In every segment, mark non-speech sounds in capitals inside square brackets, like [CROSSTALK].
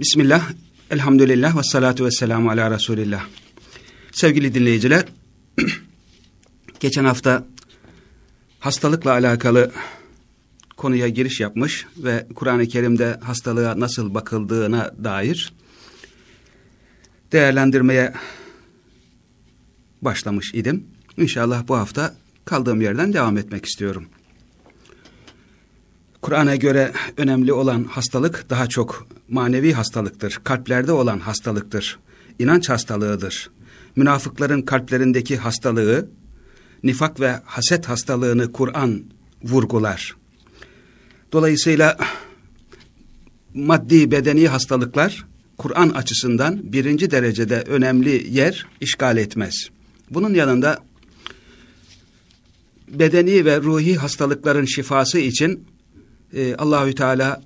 Bismillah, elhamdülillah ve salatu ve selamu ala Resulillah. Sevgili dinleyiciler, [CLEARS THROAT] geçen hafta hastalıkla alakalı konuya giriş yapmış ve Kur'an-ı Kerim'de hastalığa nasıl bakıldığına dair değerlendirmeye başlamış idim. İnşallah bu hafta kaldığım yerden devam etmek istiyorum. Kur'an'a göre önemli olan hastalık daha çok manevi hastalıktır. Kalplerde olan hastalıktır. İnanç hastalığıdır. Münafıkların kalplerindeki hastalığı, nifak ve haset hastalığını Kur'an vurgular. Dolayısıyla maddi bedeni hastalıklar Kur'an açısından birinci derecede önemli yer işgal etmez. Bunun yanında bedeni ve ruhi hastalıkların şifası için e, Allahü Teala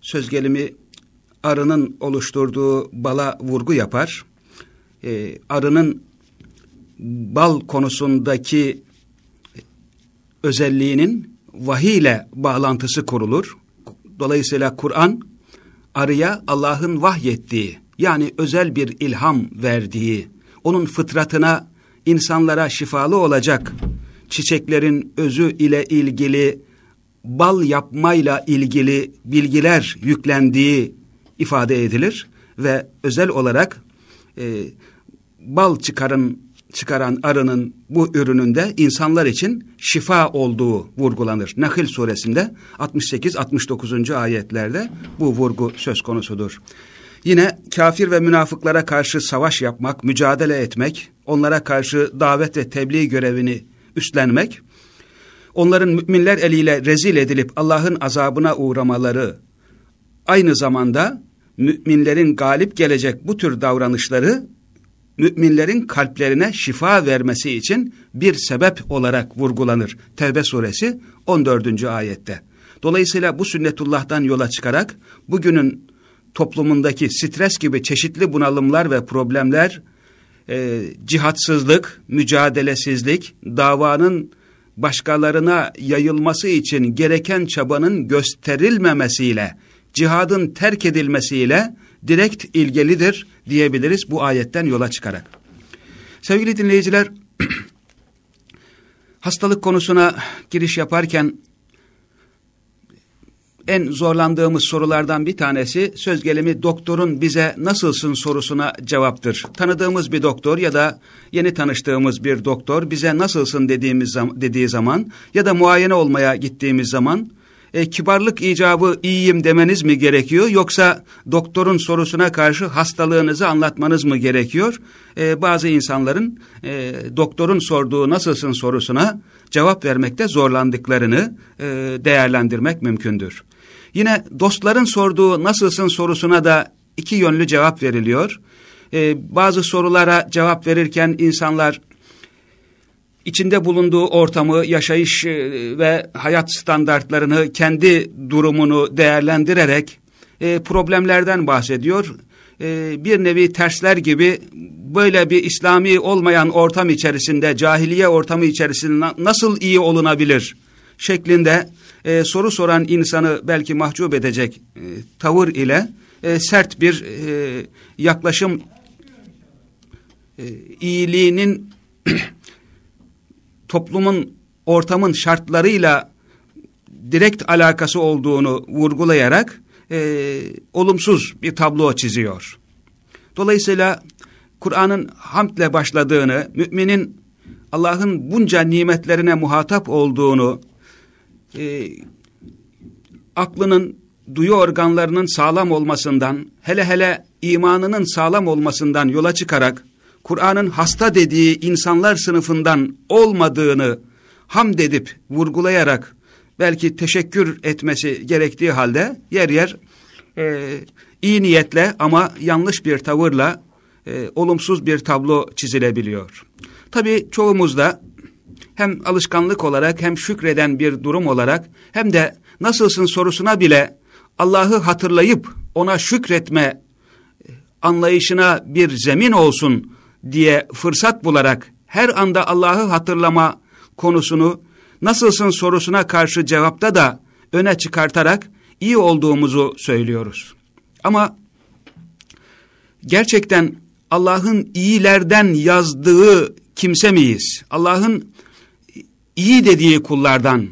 söz gelimi arının oluşturduğu bala vurgu yapar. E, arının bal konusundaki özelliğinin vahiy ile bağlantısı kurulur. Dolayısıyla Kur'an arıya Allah'ın vahyettiği yani özel bir ilham verdiği, onun fıtratına insanlara şifalı olacak çiçeklerin özü ile ilgili bal yapmayla ilgili bilgiler yüklendiği ifade edilir ve özel olarak e, bal çıkarın çıkaran arının bu ürününde insanlar için şifa olduğu vurgulanır. Nahil suresinde 68-69. ayetlerde bu vurgu söz konusudur. Yine kafir ve münafıklara karşı savaş yapmak, mücadele etmek, onlara karşı davet ve tebliğ görevini üstlenmek, onların müminler eliyle rezil edilip Allah'ın azabına uğramaları, aynı zamanda müminlerin galip gelecek bu tür davranışları, müminlerin kalplerine şifa vermesi için bir sebep olarak vurgulanır. Tevbe suresi 14. ayette. Dolayısıyla bu sünnetullah'tan yola çıkarak bugünün toplumundaki stres gibi çeşitli bunalımlar ve problemler, e, cihatsızlık, mücadelesizlik, davanın başkalarına yayılması için gereken çabanın gösterilmemesiyle, cihadın terk edilmesiyle direkt ilgilidir diyebiliriz bu ayetten yola çıkarak. Sevgili dinleyiciler, [CLEARS THROAT] hastalık konusuna giriş yaparken en zorlandığımız sorulardan bir tanesi söz doktorun bize nasılsın sorusuna cevaptır. Tanıdığımız bir doktor ya da yeni tanıştığımız bir doktor bize nasılsın dediğimiz zam dediği zaman ya da muayene olmaya gittiğimiz zaman e, kibarlık icabı iyiyim demeniz mi gerekiyor yoksa doktorun sorusuna karşı hastalığınızı anlatmanız mı gerekiyor? E, bazı insanların e, doktorun sorduğu nasılsın sorusuna cevap vermekte zorlandıklarını e, değerlendirmek mümkündür. Yine dostların sorduğu nasılsın sorusuna da iki yönlü cevap veriliyor. Ee, bazı sorulara cevap verirken insanlar içinde bulunduğu ortamı, yaşayış e, ve hayat standartlarını, kendi durumunu değerlendirerek e, problemlerden bahsediyor. E, bir nevi tersler gibi böyle bir İslami olmayan ortam içerisinde, cahiliye ortamı içerisinde nasıl iyi olunabilir şeklinde e, soru soran insanı belki mahcup edecek e, tavır ile e, sert bir e, yaklaşım e, iyiliğinin [CLEARS THROAT] toplumun ortamın şartlarıyla direkt alakası olduğunu vurgulayarak e, olumsuz bir tablo çiziyor. Dolayısıyla Kur'an'ın hamdle başladığını, müminin Allah'ın bunca nimetlerine muhatap olduğunu, e, aklının, duyu organlarının sağlam olmasından, hele hele imanının sağlam olmasından yola çıkarak, Kur'an'ın hasta dediği insanlar sınıfından olmadığını hamd edip, vurgulayarak, belki teşekkür etmesi gerektiği halde, yer yer e, iyi niyetle ama yanlış bir tavırla, e, olumsuz bir tablo çizilebiliyor. Tabi çoğumuzda hem alışkanlık olarak hem şükreden bir durum olarak hem de nasılsın sorusuna bile Allah'ı hatırlayıp ona şükretme anlayışına bir zemin olsun diye fırsat bularak her anda Allah'ı hatırlama konusunu nasılsın sorusuna karşı cevapta da öne çıkartarak iyi olduğumuzu söylüyoruz. Ama gerçekten Allah'ın iyilerden yazdığı kimse miyiz? Allah'ın iyi dediği kullardan.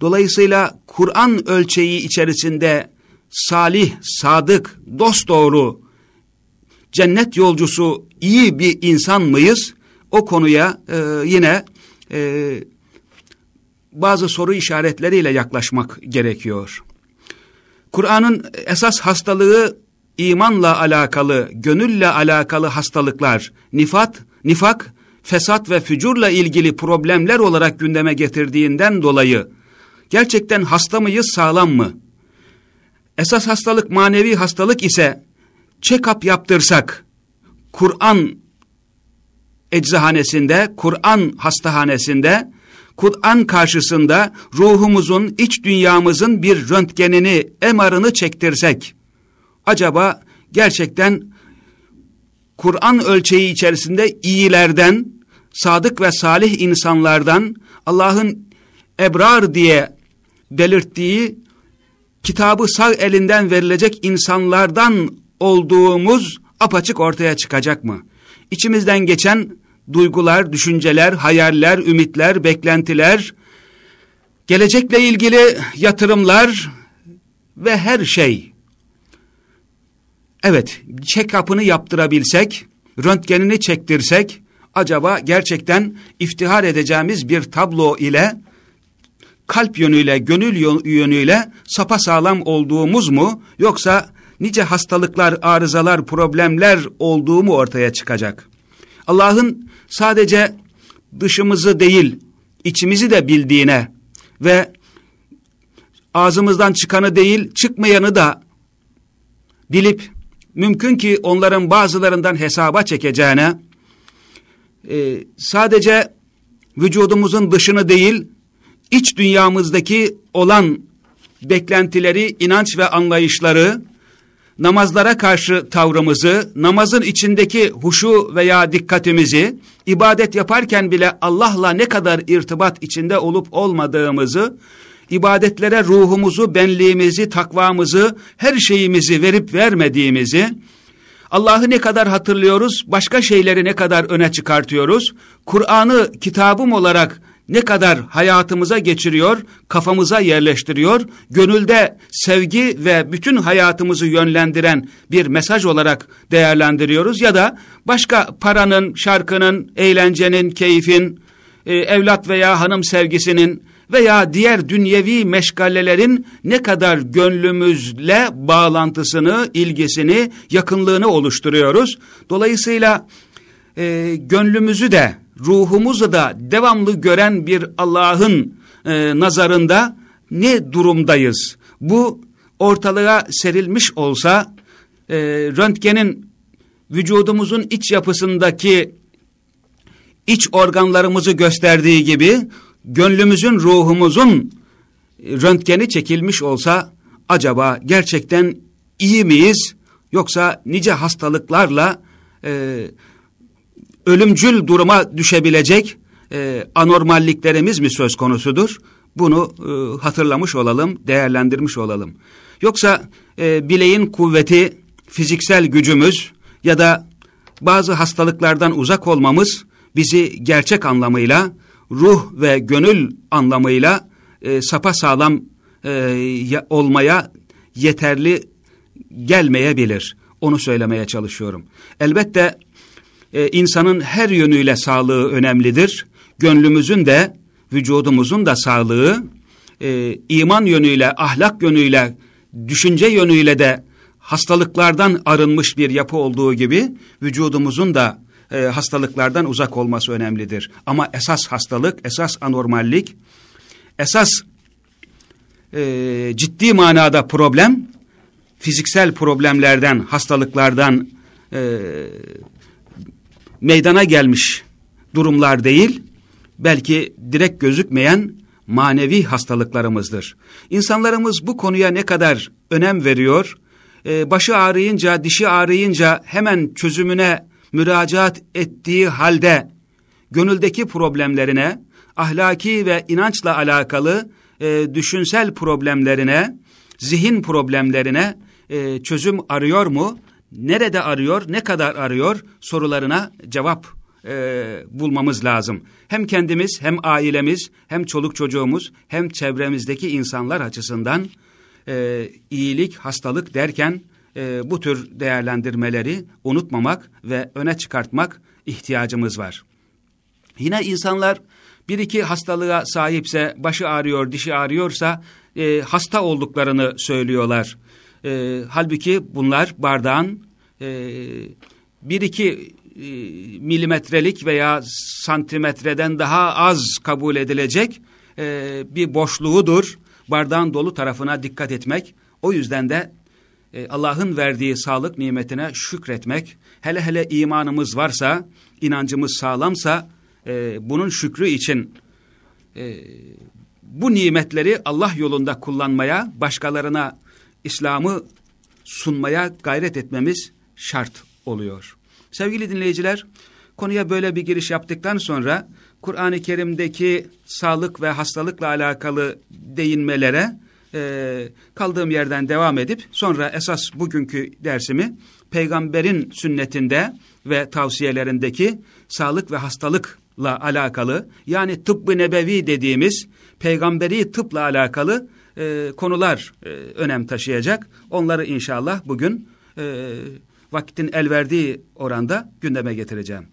Dolayısıyla Kur'an ölçeği içerisinde salih, sadık, dosdoğru, cennet yolcusu iyi bir insan mıyız? O konuya e, yine e, bazı soru işaretleriyle yaklaşmak gerekiyor. Kur'an'ın esas hastalığı imanla alakalı, gönülle alakalı hastalıklar, nifat, nifak, fesat ve fücurla ilgili problemler olarak gündeme getirdiğinden dolayı gerçekten hasta mıyız, sağlam mı? Esas hastalık manevi hastalık ise check-up yaptırsak, Kur'an eczahanesinde, Kur'an hastahanesinde, Kur'an karşısında ruhumuzun, iç dünyamızın bir röntgenini, emarını çektirsek, acaba gerçekten Kur'an ölçeği içerisinde iyilerden, sadık ve salih insanlardan, Allah'ın ebrar diye belirttiği kitabı sağ elinden verilecek insanlardan olduğumuz apaçık ortaya çıkacak mı? İçimizden geçen duygular, düşünceler, hayaller, ümitler, beklentiler, gelecekle ilgili yatırımlar ve her şey. Evet, check-up'ını yaptırabilsek, röntgenini çektirsek, acaba gerçekten iftihar edeceğimiz bir tablo ile kalp yönüyle, gönül yönüyle sapasağlam olduğumuz mu yoksa nice hastalıklar, arızalar, problemler olduğu mu ortaya çıkacak? Allah'ın sadece dışımızı değil, içimizi de bildiğine ve ağzımızdan çıkanı değil, çıkmayanı da bilip mümkün ki onların bazılarından hesaba çekeceğine, e, sadece vücudumuzun dışını değil, iç dünyamızdaki olan beklentileri, inanç ve anlayışları, namazlara karşı tavrımızı, namazın içindeki huşu veya dikkatimizi, ibadet yaparken bile Allah'la ne kadar irtibat içinde olup olmadığımızı, ibadetlere ruhumuzu, benliğimizi, takvamızı, her şeyimizi verip vermediğimizi, Allah'ı ne kadar hatırlıyoruz, başka şeyleri ne kadar öne çıkartıyoruz, Kur'an'ı kitabım olarak ne kadar hayatımıza geçiriyor, kafamıza yerleştiriyor, gönülde sevgi ve bütün hayatımızı yönlendiren bir mesaj olarak değerlendiriyoruz. Ya da başka paranın, şarkının, eğlencenin, keyfin, e, evlat veya hanım sevgisinin veya diğer dünyevi meşgalelerin ne kadar gönlümüzle bağlantısını, ilgisini, yakınlığını oluşturuyoruz. Dolayısıyla e, gönlümüzü de ruhumuzu da devamlı gören bir Allah'ın e, nazarında ne durumdayız? Bu ortalığa serilmiş olsa e, röntgenin vücudumuzun iç yapısındaki iç organlarımızı gösterdiği gibi gönlümüzün, ruhumuzun röntgeni çekilmiş olsa acaba gerçekten iyi miyiz yoksa nice hastalıklarla e, ölümcül duruma düşebilecek e, anormalliklerimiz mi söz konusudur? Bunu e, hatırlamış olalım, değerlendirmiş olalım. Yoksa e, bileğin kuvveti, fiziksel gücümüz ya da bazı hastalıklardan uzak olmamız bizi gerçek anlamıyla, ruh ve gönül anlamıyla e, sağlam e, olmaya yeterli gelmeyebilir. Onu söylemeye çalışıyorum. Elbette e, insanın her yönüyle sağlığı önemlidir. Gönlümüzün de vücudumuzun da sağlığı e, iman yönüyle, ahlak yönüyle, düşünce yönüyle de hastalıklardan arınmış bir yapı olduğu gibi vücudumuzun da e, hastalıklardan uzak olması önemlidir. Ama esas hastalık, esas anormallik, esas e, ciddi manada problem, fiziksel problemlerden, hastalıklardan e, meydana gelmiş durumlar değil, belki direkt gözükmeyen manevi hastalıklarımızdır. İnsanlarımız bu konuya ne kadar önem veriyor, ee, başı ağrıyınca, dişi ağrıyınca hemen çözümüne müracaat ettiği halde, gönüldeki problemlerine, ahlaki ve inançla alakalı e, düşünsel problemlerine, zihin problemlerine e, çözüm arıyor mu? nerede arıyor, ne kadar arıyor sorularına cevap e, bulmamız lazım. Hem kendimiz, hem ailemiz, hem çoluk çocuğumuz, hem çevremizdeki insanlar açısından e, iyilik, hastalık derken e, bu tür değerlendirmeleri unutmamak ve öne çıkartmak ihtiyacımız var. Yine insanlar bir iki hastalığa sahipse, başı ağrıyor, dişi ağrıyorsa e, hasta olduklarını söylüyorlar. E, halbuki bunlar bardağın e, bir iki e, milimetrelik veya santimetreden daha az kabul edilecek e, bir boşluğudur. Bardağın dolu tarafına dikkat etmek. O yüzden de e, Allah'ın verdiği sağlık nimetine şükretmek, hele hele imanımız varsa, inancımız sağlamsa, e, bunun şükrü için e, bu nimetleri Allah yolunda kullanmaya, başkalarına İslam'ı sunmaya gayret etmemiz şart oluyor. Sevgili dinleyiciler, konuya böyle bir giriş yaptıktan sonra Kur'an-ı Kerim'deki sağlık ve hastalıkla alakalı değinmelere e, kaldığım yerden devam edip sonra esas bugünkü dersimi peygamberin sünnetinde ve tavsiyelerindeki sağlık ve hastalıkla alakalı yani tıbbı nebevi dediğimiz peygamberi tıpla alakalı e, konular e, önem taşıyacak. Onları inşallah bugün e, vakitin el verdiği oranda gündeme getireceğim.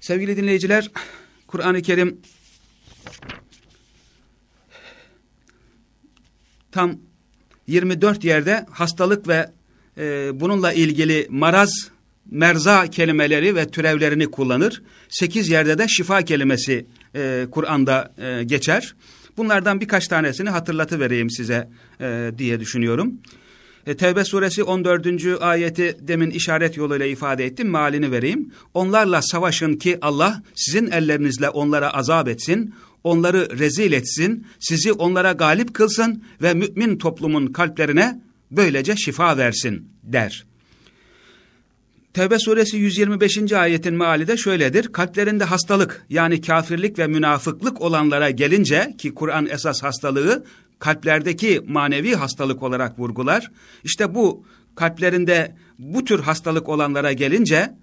Sevgili dinleyiciler, Kur'an-ı Kerim tam 24 yerde hastalık ve e, bununla ilgili maraz, merza kelimeleri ve türevlerini kullanır. 8 yerde de şifa kelimesi e, Kur'an'da e, geçer. Bunlardan birkaç tanesini hatırlatıvereyim size e, diye düşünüyorum. E, Tevbe suresi 14. ayeti demin işaret yoluyla ifade ettim. Malini vereyim. Onlarla savaşın ki Allah sizin ellerinizle onlara azap etsin. Onları rezil etsin. Sizi onlara galip kılsın ve mümin toplumun kalplerine böylece şifa versin der. Tevbe suresi 125. ayetin meali de şöyledir. Kalplerinde hastalık yani kafirlik ve münafıklık olanlara gelince ki Kur'an esas hastalığı kalplerdeki manevi hastalık olarak vurgular. İşte bu kalplerinde bu tür hastalık olanlara gelince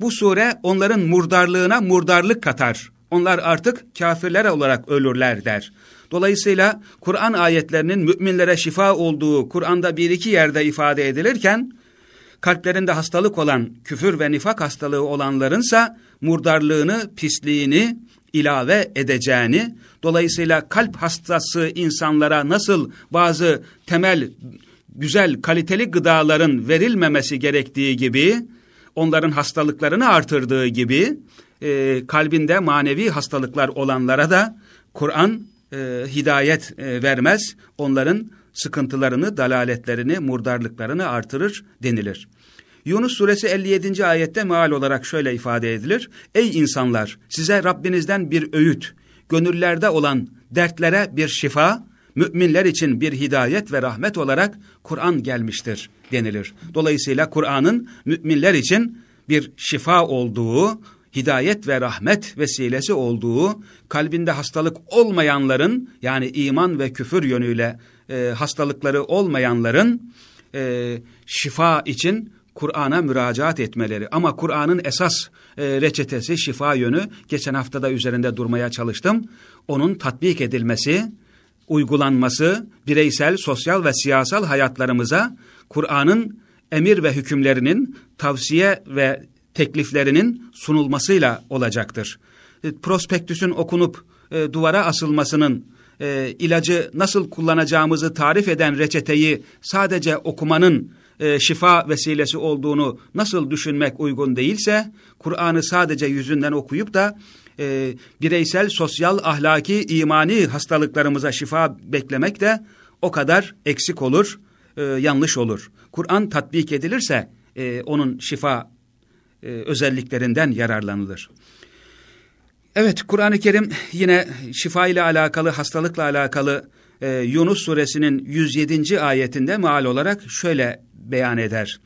bu sure onların murdarlığına murdarlık katar. Onlar artık kafirler olarak ölürler der. Dolayısıyla Kur'an ayetlerinin müminlere şifa olduğu Kur'an'da bir iki yerde ifade edilirken kalplerinde hastalık olan küfür ve nifak hastalığı olanlarınsa murdarlığını, pisliğini ilave edeceğini, dolayısıyla kalp hastası insanlara nasıl bazı temel güzel kaliteli gıdaların verilmemesi gerektiği gibi, onların hastalıklarını artırdığı gibi, e, kalbinde manevi hastalıklar olanlara da Kur'an e, hidayet e, vermez, onların sıkıntılarını, dalaletlerini, murdarlıklarını artırır denilir. Yunus suresi 57. ayette meal olarak şöyle ifade edilir. Ey insanlar size Rabbinizden bir öğüt, gönüllerde olan dertlere bir şifa, müminler için bir hidayet ve rahmet olarak Kur'an gelmiştir denilir. Dolayısıyla Kur'an'ın müminler için bir şifa olduğu, hidayet ve rahmet vesilesi olduğu, kalbinde hastalık olmayanların yani iman ve küfür yönüyle e, hastalıkları olmayanların e, şifa için Kur'an'a müracaat etmeleri. Ama Kur'an'ın esas e, reçetesi, şifa yönü, geçen haftada üzerinde durmaya çalıştım. Onun tatbik edilmesi, uygulanması, bireysel, sosyal ve siyasal hayatlarımıza Kur'an'ın emir ve hükümlerinin, tavsiye ve tekliflerinin sunulmasıyla olacaktır. E, prospektüsün okunup e, duvara asılmasının, e, ilacı nasıl kullanacağımızı tarif eden reçeteyi sadece okumanın e, şifa vesilesi olduğunu nasıl düşünmek uygun değilse, Kur'an'ı sadece yüzünden okuyup da e, bireysel, sosyal, ahlaki, imani hastalıklarımıza şifa beklemek de o kadar eksik olur, e, yanlış olur. Kur'an tatbik edilirse e, onun şifa e, özelliklerinden yararlanılır. Evet, Kur'an-ı Kerim yine şifa ile alakalı, hastalıkla alakalı e, Yunus suresinin 107. ayetinde maal olarak şöyle beyan eder.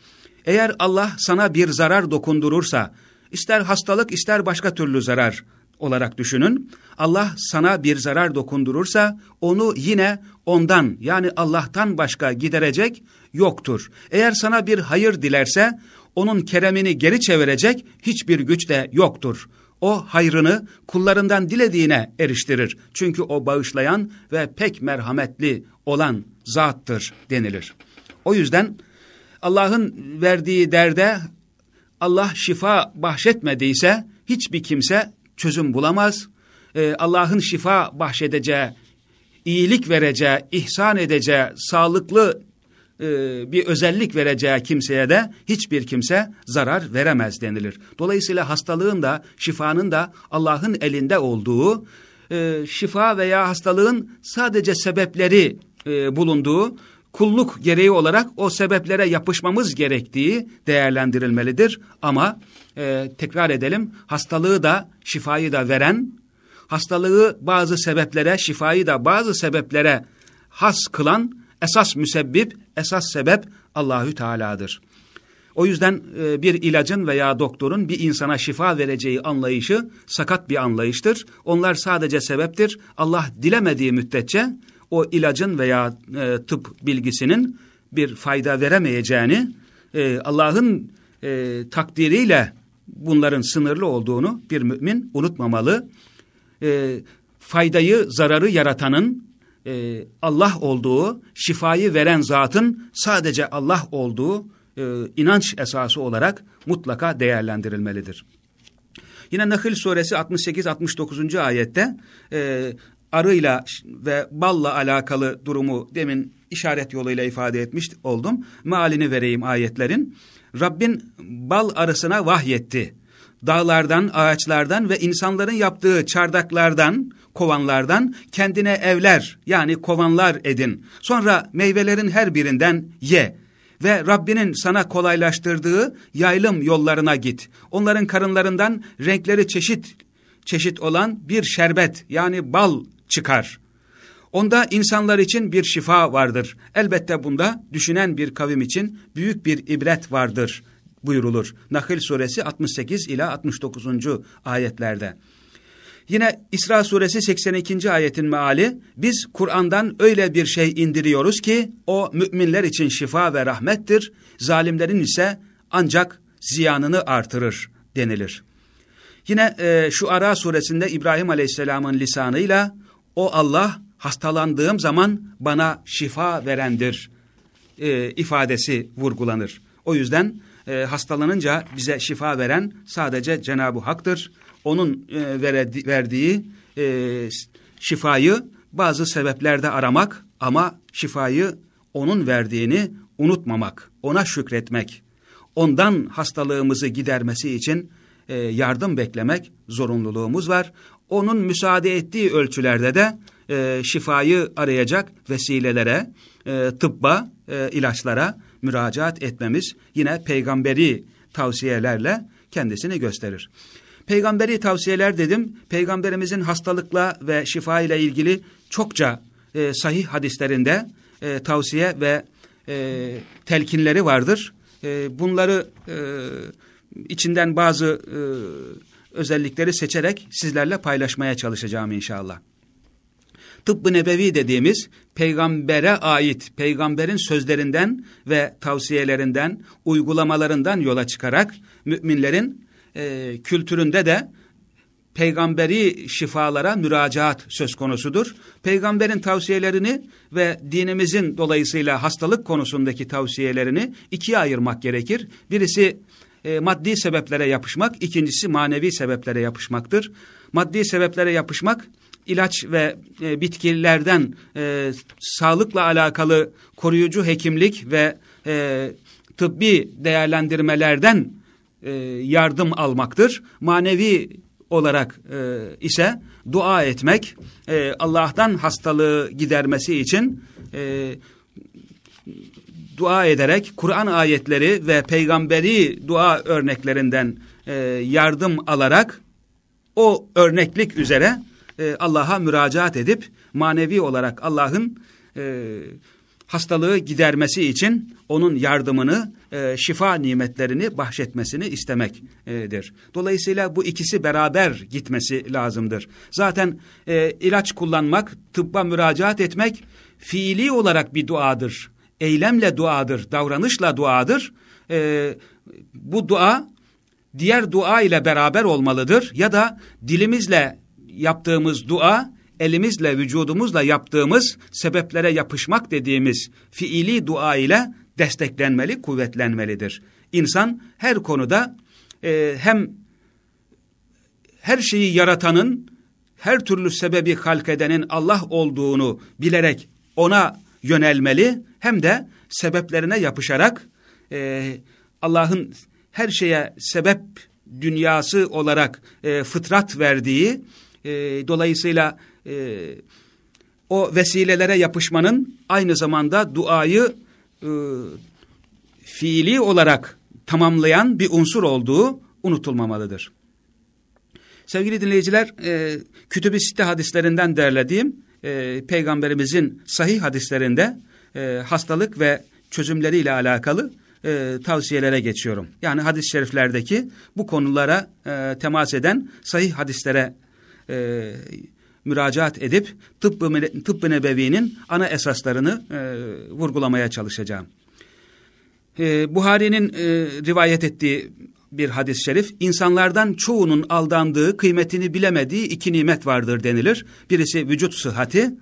Eğer Allah sana bir zarar dokundurursa, ister hastalık ister başka türlü zarar olarak düşünün. Allah sana bir zarar dokundurursa onu yine ondan yani Allah'tan başka giderecek yoktur. Eğer sana bir hayır dilerse onun keremini geri çevirecek hiçbir güç de yoktur. O hayrını kullarından dilediğine eriştirir. Çünkü o bağışlayan ve pek merhametli olan zattır denilir. O yüzden Allah'ın verdiği derde Allah şifa bahşetmediyse hiçbir kimse çözüm bulamaz. Ee, Allah'ın şifa bahşedeceği, iyilik vereceği, ihsan edeceği, sağlıklı e, bir özellik vereceği kimseye de hiçbir kimse zarar veremez denilir. Dolayısıyla hastalığın da şifanın da Allah'ın elinde olduğu, e, şifa veya hastalığın sadece sebepleri e, bulunduğu, kulluk gereği olarak o sebeplere yapışmamız gerektiği değerlendirilmelidir. Ama e, tekrar edelim hastalığı da şifayı da veren, hastalığı bazı sebeplere, şifayı da bazı sebeplere has kılan esas müsebbip, esas sebep Allahü Teala'dır. O yüzden e, bir ilacın veya doktorun bir insana şifa vereceği anlayışı sakat bir anlayıştır. Onlar sadece sebeptir. Allah dilemediği müddetçe o ilacın veya e, tıp bilgisinin bir fayda veremeyeceğini, e, Allah'ın e, takdiriyle bunların sınırlı olduğunu bir mümin unutmamalı. E, faydayı, zararı yaratanın e, Allah olduğu, şifayı veren zatın sadece Allah olduğu e, inanç esası olarak mutlaka değerlendirilmelidir. Yine Nahl suresi 68-69. ayette e, arıyla ve balla alakalı durumu demin işaret yoluyla ifade etmiş oldum. Mealini vereyim ayetlerin. Rabbin bal arısına vahyetti. Dağlardan, ağaçlardan ve insanların yaptığı çardaklardan, kovanlardan kendine evler yani kovanlar edin. Sonra meyvelerin her birinden ye ve Rabbinin sana kolaylaştırdığı yaylım yollarına git. Onların karınlarından renkleri çeşit çeşit olan bir şerbet yani bal çıkar. Onda insanlar için bir şifa vardır. Elbette bunda düşünen bir kavim için büyük bir ibret vardır buyurulur. Nahl suresi 68 ila 69. ayetlerde. Yine İsra suresi 82. ayetin meali biz Kur'an'dan öyle bir şey indiriyoruz ki o müminler için şifa ve rahmettir. Zalimlerin ise ancak ziyanını artırır denilir. Yine e, şu Ara suresinde İbrahim Aleyhisselam'ın lisanıyla o Allah hastalandığım zaman bana şifa verendir e, ifadesi vurgulanır. O yüzden e, hastalanınca bize şifa veren sadece Cenab-ı Hak'tır. Onun e, veredi, verdiği e, şifayı bazı sebeplerde aramak ama şifayı onun verdiğini unutmamak, ona şükretmek, ondan hastalığımızı gidermesi için e, yardım beklemek zorunluluğumuz var. Onun müsaade ettiği ölçülerde de e, şifayı arayacak vesilelere, e, tıbba, e, ilaçlara müracaat etmemiz yine peygamberi tavsiyelerle kendisini gösterir. Peygamberi tavsiyeler dedim, peygamberimizin hastalıkla ve şifa ile ilgili çokça e, sahih hadislerinde e, tavsiye ve e, telkinleri vardır. E, bunları e, içinden bazı e, özellikleri seçerek sizlerle paylaşmaya çalışacağım inşallah. Tıbbı nebevi dediğimiz peygambere ait peygamberin sözlerinden ve tavsiyelerinden, uygulamalarından yola çıkarak müminlerin e, kültüründe de peygamberi şifalara müracaat söz konusudur. Peygamberin tavsiyelerini ve dinimizin dolayısıyla hastalık konusundaki tavsiyelerini ikiye ayırmak gerekir. Birisi e, maddi sebeplere yapışmak, ikincisi manevi sebeplere yapışmaktır. Maddi sebeplere yapışmak, ilaç ve e, bitkilerden e, sağlıkla alakalı koruyucu hekimlik ve e, tıbbi değerlendirmelerden e, yardım almaktır. Manevi olarak e, ise dua etmek, e, Allah'tan hastalığı gidermesi için e, dua ederek Kur'an ayetleri ve peygamberi dua örneklerinden e, yardım alarak o örneklik üzere e, Allah'a müracaat edip manevi olarak Allah'ın e, hastalığı gidermesi için onun yardımını, e, şifa nimetlerini bahşetmesini istemektir. Dolayısıyla bu ikisi beraber gitmesi lazımdır. Zaten e, ilaç kullanmak, tıbba müracaat etmek fiili olarak bir duadır. Eylemle duadır, davranışla duadır. E, bu dua diğer dua ile beraber olmalıdır ya da dilimizle yaptığımız dua elimizle vücudumuzla yaptığımız sebeplere yapışmak dediğimiz fiili dua ile desteklenmeli, kuvvetlenmelidir. İnsan her konuda e, hem her şeyi yaratanın, her türlü sebebi halk edenin Allah olduğunu bilerek ona yönelmeli, hem de sebeplerine yapışarak e, Allah'ın her şeye sebep dünyası olarak e, fıtrat verdiği, e, dolayısıyla e, o vesilelere yapışmanın aynı zamanda duayı e, fiili olarak tamamlayan bir unsur olduğu unutulmamalıdır. Sevgili dinleyiciler, e, Kütüb-i Sitte hadislerinden derlediğim e, Peygamberimizin sahih hadislerinde e, hastalık ve çözümleriyle alakalı e, tavsiyelere geçiyorum. Yani hadis-i şeriflerdeki bu konulara e, temas eden sahih hadislere e, müracaat edip tıbbı, tıbbı nebevinin ana esaslarını e, vurgulamaya çalışacağım. E, Buhari'nin e, rivayet ettiği bir hadis-i şerif, insanlardan çoğunun aldandığı, kıymetini bilemediği iki nimet vardır denilir. Birisi vücut sıhhati,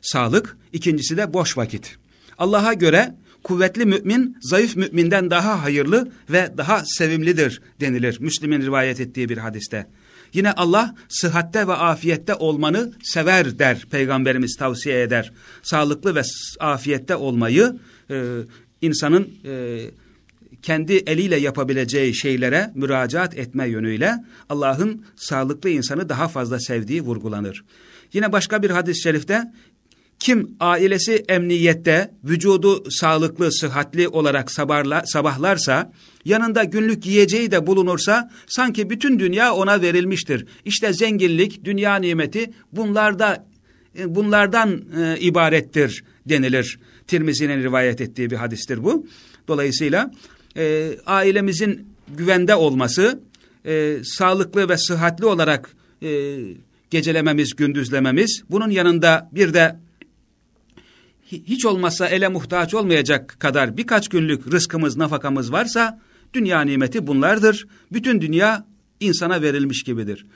sağlık, ikincisi de boş vakit. Allah'a göre kuvvetli mümin, zayıf müminden daha hayırlı ve daha sevimlidir denilir. Müslim'in rivayet ettiği bir hadiste. Yine Allah sıhhatte ve afiyette olmanı sever der. Peygamberimiz tavsiye eder. Sağlıklı ve afiyette olmayı e, insanın e, kendi eliyle yapabileceği şeylere müracaat etme yönüyle Allah'ın sağlıklı insanı daha fazla sevdiği vurgulanır. Yine başka bir hadis-i şerifte kim ailesi emniyette, vücudu sağlıklı, sıhhatli olarak sabarla, sabahlarsa, yanında günlük yiyeceği de bulunursa, sanki bütün dünya ona verilmiştir. İşte zenginlik, dünya nimeti bunlarda, e, bunlardan e, ibarettir denilir. Tirmizi'nin rivayet ettiği bir hadistir bu. Dolayısıyla e, ailemizin güvende olması, e, sağlıklı ve sıhhatli olarak e, gecelememiz, gündüzlememiz, bunun yanında bir de hiç olmazsa ele muhtaç olmayacak kadar birkaç günlük rızkımız, nafakamız varsa dünya nimeti bunlardır. Bütün dünya insana verilmiş gibidir.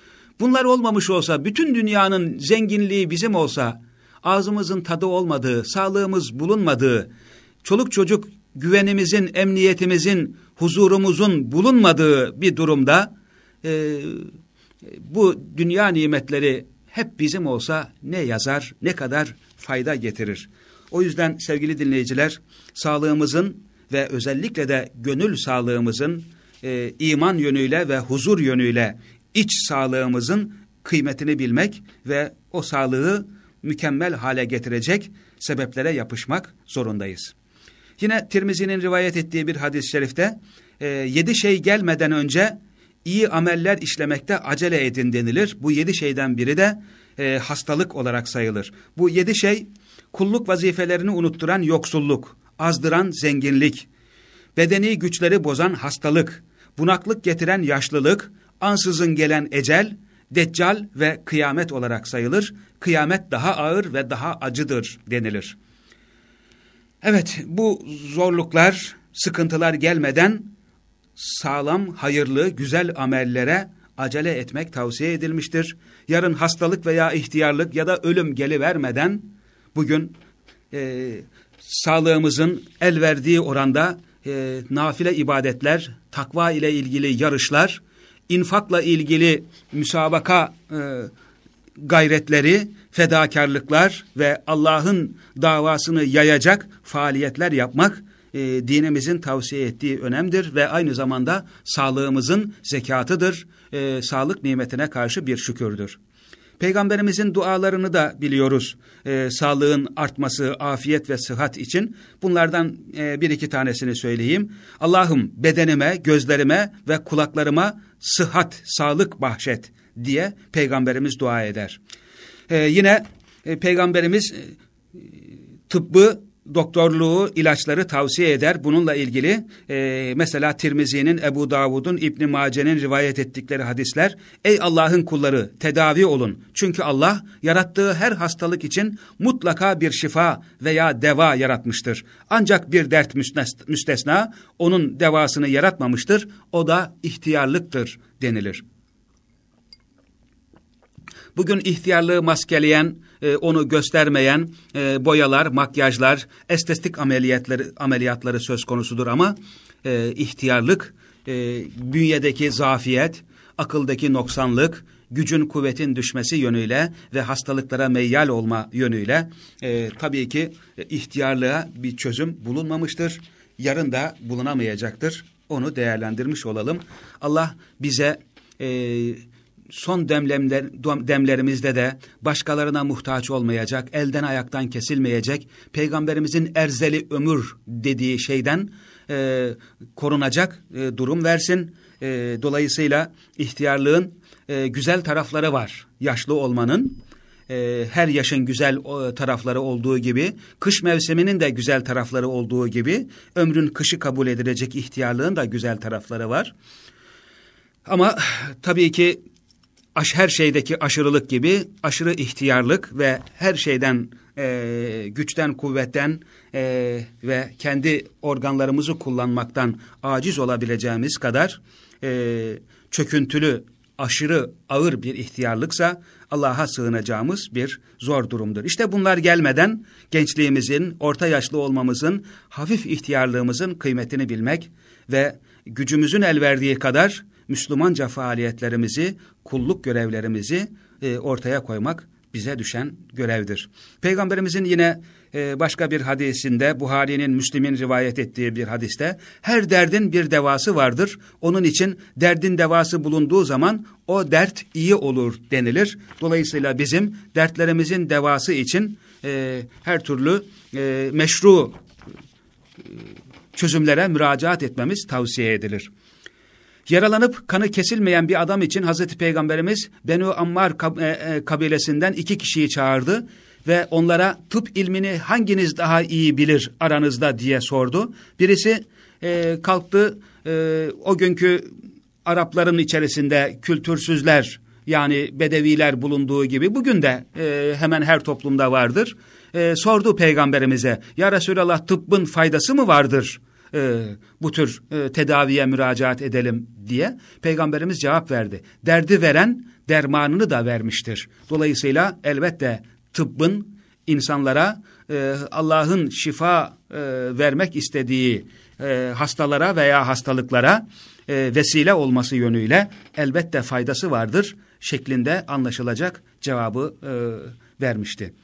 Bunlar olmamış olsa, bütün dünyanın zenginliği bizim olsa, ağzımızın tadı olmadığı, sağlığımız bulunmadığı, çoluk çocuk güvenimizin, emniyetimizin, huzurumuzun bulunmadığı bir durumda e, bu dünya nimetleri hep bizim olsa ne yazar, ne kadar fayda getirir. O yüzden sevgili dinleyiciler sağlığımızın ve özellikle de gönül sağlığımızın e, iman yönüyle ve huzur yönüyle iç sağlığımızın kıymetini bilmek ve o sağlığı mükemmel hale getirecek sebeplere yapışmak zorundayız. Yine Tirmizi'nin rivayet ettiği bir hadis-i şerifte e, yedi şey gelmeden önce iyi ameller işlemekte acele edin denilir. Bu yedi şeyden biri de e, hastalık olarak sayılır. Bu yedi şey kulluk vazifelerini unutturan yoksulluk, azdıran zenginlik, bedeni güçleri bozan hastalık, bunaklık getiren yaşlılık, ansızın gelen ecel, deccal ve kıyamet olarak sayılır. Kıyamet daha ağır ve daha acıdır denilir. Evet bu zorluklar, sıkıntılar gelmeden sağlam, hayırlı, güzel amellere acele etmek tavsiye edilmiştir. Yarın hastalık veya ihtiyarlık ya da ölüm gelivermeden bugün e, sağlığımızın el verdiği oranda e, nafile ibadetler, takva ile ilgili yarışlar, infakla ilgili müsabaka e, gayretleri, fedakarlıklar ve Allah'ın davasını yayacak faaliyetler yapmak e, dinimizin tavsiye ettiği önemdir ve aynı zamanda sağlığımızın zekatıdır, e, sağlık nimetine karşı bir şükürdür. Peygamberimizin dualarını da biliyoruz. E, sağlığın artması, afiyet ve sıhhat için. Bunlardan e, bir iki tanesini söyleyeyim. Allah'ım bedenime, gözlerime ve kulaklarıma sıhhat, sağlık bahşet diye Peygamberimiz dua eder. E, yine e, Peygamberimiz e, tıbbı doktorluğu, ilaçları tavsiye eder. Bununla ilgili e, mesela Tirmizi'nin, Ebu Davud'un, İbn Mace'nin rivayet ettikleri hadisler. Ey Allah'ın kulları tedavi olun. Çünkü Allah yarattığı her hastalık için mutlaka bir şifa veya deva yaratmıştır. Ancak bir dert müstesna onun devasını yaratmamıştır. O da ihtiyarlıktır denilir. Bugün ihtiyarlığı maskeleyen, e, onu göstermeyen e, boyalar, makyajlar, estetik ameliyatları, ameliyatları söz konusudur ama e, ihtiyarlık, e, bünyedeki zafiyet, akıldaki noksanlık, gücün kuvvetin düşmesi yönüyle ve hastalıklara meyyal olma yönüyle e, tabii ki e, ihtiyarlığa bir çözüm bulunmamıştır. Yarın da bulunamayacaktır. Onu değerlendirmiş olalım. Allah bize e, son demlemler, demlerimizde de başkalarına muhtaç olmayacak, elden ayaktan kesilmeyecek, Peygamberimizin erzeli ömür dediği şeyden e, korunacak e, durum versin. E, dolayısıyla ihtiyarlığın e, güzel tarafları var yaşlı olmanın. E, her yaşın güzel tarafları olduğu gibi, kış mevsiminin de güzel tarafları olduğu gibi, ömrün kışı kabul edilecek ihtiyarlığın da güzel tarafları var. Ama tabii ki aş, her şeydeki aşırılık gibi aşırı ihtiyarlık ve her şeyden e, güçten, kuvvetten e, ve kendi organlarımızı kullanmaktan aciz olabileceğimiz kadar e, çöküntülü, aşırı ağır bir ihtiyarlıksa Allah'a sığınacağımız bir zor durumdur. İşte bunlar gelmeden gençliğimizin, orta yaşlı olmamızın, hafif ihtiyarlığımızın kıymetini bilmek ve gücümüzün el verdiği kadar Müslümanca faaliyetlerimizi, kulluk görevlerimizi e, ortaya koymak bize düşen görevdir. Peygamberimizin yine e, başka bir hadisinde, Buhari'nin, Müslim'in rivayet ettiği bir hadiste, her derdin bir devası vardır. Onun için derdin devası bulunduğu zaman o dert iyi olur denilir. Dolayısıyla bizim dertlerimizin devası için e, her türlü e, meşru e, çözümlere müracaat etmemiz tavsiye edilir. Yaralanıp kanı kesilmeyen bir adam için Hazreti Peygamberimiz Benu Ammar e, e, kabilesinden iki kişiyi çağırdı ve onlara tıp ilmini hanginiz daha iyi bilir aranızda diye sordu. Birisi e, kalktı e, o günkü Arapların içerisinde kültürsüzler yani bedeviler bulunduğu gibi bugün de e, hemen her toplumda vardır. E, sordu peygamberimize ya Resulallah tıbbın faydası mı vardır? E, bu tür e, tedaviye müracaat edelim diye Peygamberimiz cevap verdi. Derdi veren dermanını da vermiştir. Dolayısıyla elbette tıbbın insanlara e, Allah'ın şifa e, vermek istediği e, hastalara veya hastalıklara e, vesile olması yönüyle elbette faydası vardır şeklinde anlaşılacak cevabı e, vermişti.